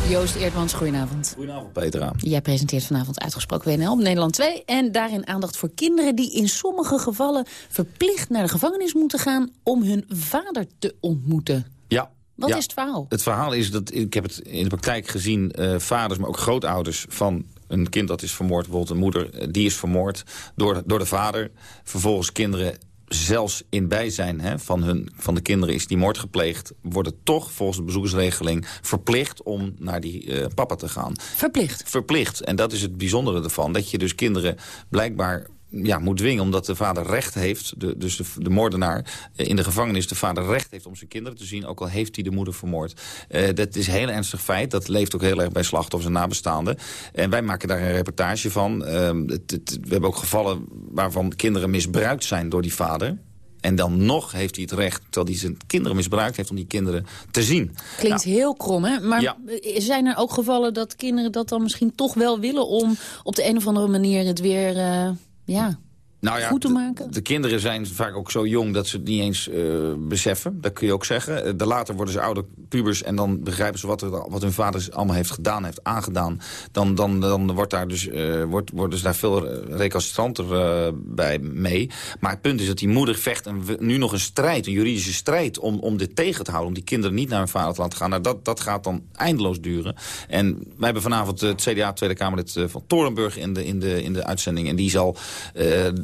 Joost Eerdmans, goedenavond.
Goedenavond, Petra.
Jij presenteert vanavond Uitgesproken WNL op Nederland 2. En daarin aandacht voor kinderen die in sommige gevallen verplicht naar de gevangenis moeten gaan om hun vader te ontmoeten.
Ja,
wat
ja,
is het verhaal?
Het verhaal is dat, ik heb het in de praktijk gezien... Uh, vaders, maar ook grootouders van een kind dat is vermoord. Bijvoorbeeld een moeder, die is vermoord door, door de vader. Vervolgens kinderen zelfs in bijzijn hè, van, hun, van de kinderen is die moord gepleegd... worden toch volgens de bezoekersregeling verplicht om naar die uh, papa te gaan.
Verplicht?
Verplicht. En dat is het bijzondere ervan. Dat je dus kinderen blijkbaar ja, moet dwingen, omdat de vader recht heeft... De, dus de, de moordenaar in de gevangenis de vader recht heeft om zijn kinderen te zien... ook al heeft hij de moeder vermoord. Uh, dat is een heel ernstig feit. Dat leeft ook heel erg bij slachtoffers en nabestaanden. En wij maken daar een reportage van. Uh, het, het, we hebben ook gevallen waarvan kinderen misbruikt zijn door die vader... En dan nog heeft hij het recht, terwijl hij zijn kinderen misbruikt heeft... om die kinderen te zien.
Klinkt nou, heel krom, hè? Maar ja. zijn er ook gevallen dat kinderen dat dan misschien toch wel willen... om op de een of andere manier het weer... Uh, ja,
nou ja,
goed te maken?
De, de, kinderen zijn vaak ook zo jong dat ze het niet eens uh, beseffen. Dat kun je ook zeggen. De later worden ze ouder pubers en dan begrijpen ze wat, er, wat hun vader allemaal heeft gedaan, heeft aangedaan. Dan, dan, dan wordt daar dus, uh, wordt, worden ze daar veel recalcitranter uh, bij mee. Maar het punt is dat die moeder vecht en nu nog een strijd, een juridische strijd... om, om dit tegen te houden, om die kinderen niet naar hun vader te laten gaan. Nou, dat, dat gaat dan eindeloos duren. En wij hebben vanavond het CDA Tweede Kamerlid van Torenburg in de, in, de, in de uitzending. En die zal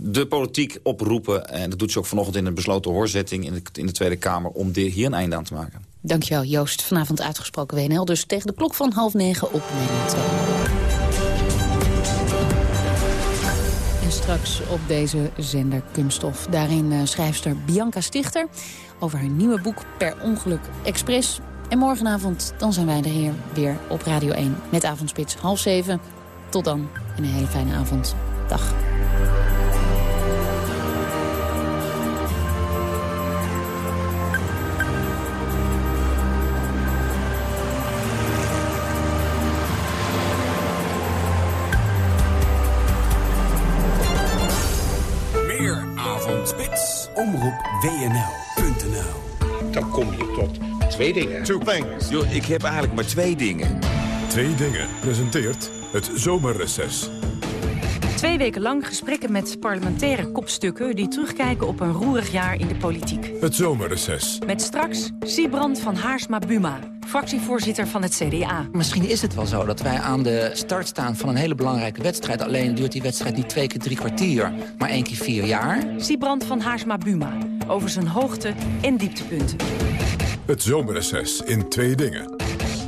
de politiek oproepen. En dat doet ze ook vanochtend in een besloten hoorzetting in de, in de Tweede Kamer... om hier een einde aan te maken.
Dankjewel Joost. Vanavond uitgesproken WNL. Dus tegen de klok van half negen op Nederland 2. En straks op deze zender Kunststof. Daarin uh, schrijfster Bianca Stichter over haar nieuwe boek Per Ongeluk Express. En morgenavond dan zijn wij er hier weer op Radio 1 met Avondspits half zeven. Tot dan en een hele fijne avond. Dag.
WNL.nl. Dan kom je tot twee dingen.
Two things.
Yo, ik heb eigenlijk maar twee dingen.
Twee dingen presenteert het zomerreces.
Twee weken lang gesprekken met parlementaire kopstukken... die terugkijken op een roerig jaar in de politiek.
Het zomerreces.
Met straks Siebrand van Haarsma-Buma, fractievoorzitter van het CDA.
Misschien is het wel zo dat wij aan de start staan van een hele belangrijke wedstrijd. Alleen duurt die wedstrijd niet twee keer drie kwartier, maar één keer vier jaar.
Siebrand van Haarsma-Buma, over zijn hoogte- en dieptepunten.
Het zomerreces in twee dingen.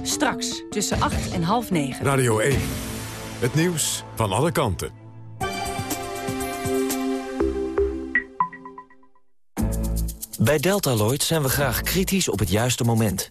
Straks tussen acht en half negen.
Radio 1. Het nieuws van alle kanten.
Bij Deltaloid zijn we graag kritisch op het juiste moment.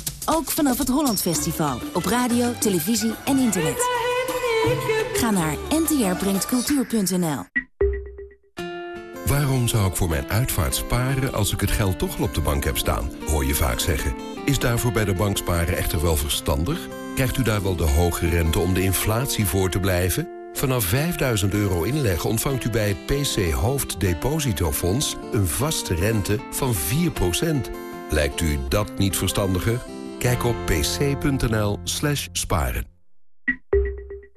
Ook vanaf het Holland Festival. Op radio, televisie en internet. Ga naar ntrbrengtcultuur.nl
Waarom zou ik voor mijn uitvaart sparen als ik het geld toch al op de bank heb staan? Hoor je vaak zeggen. Is daarvoor bij de bank sparen echter wel verstandig? Krijgt u daar wel de hoge rente om de inflatie voor te blijven? Vanaf 5000 euro inleg ontvangt u bij het PC Hoofddepositofonds... een vaste rente van 4%. Lijkt u dat niet verstandiger? Kijk op pc.nl slash sparen.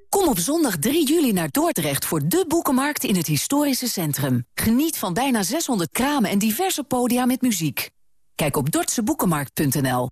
Kom op zondag 3 juli naar Dordrecht voor de boekenmarkt in het historische centrum. Geniet van bijna 600 kramen en diverse podia met muziek. Kijk op dortseboekenmarkt.nl.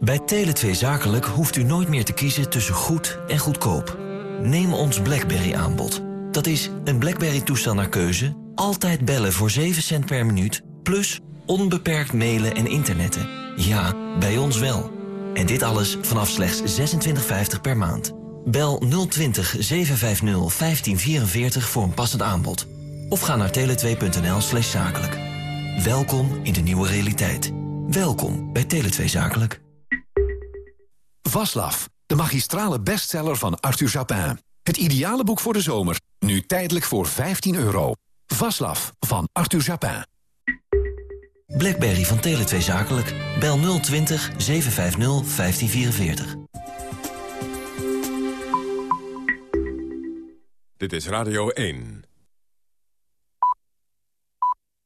Bij Tele2 Zakelijk hoeft u nooit meer te kiezen tussen goed en goedkoop. Neem ons BlackBerry-aanbod. Dat is een BlackBerry-toestel naar keuze, altijd bellen voor 7 cent per minuut... plus onbeperkt mailen en internetten. Ja, bij ons wel. En dit alles vanaf slechts 26,50 per maand. Bel 020 750 1544 voor een passend aanbod. Of ga naar tele2.nl slash zakelijk. Welkom in de nieuwe realiteit. Welkom bij Tele2 Zakelijk.
Vaslav, de magistrale bestseller van Arthur Japin. Het ideale boek voor de zomer, nu tijdelijk voor 15 euro. Vaslav van Arthur Japin.
Blackberry van Tele2 Zakelijk. Bel 020 750 1544.
Dit is Radio 1.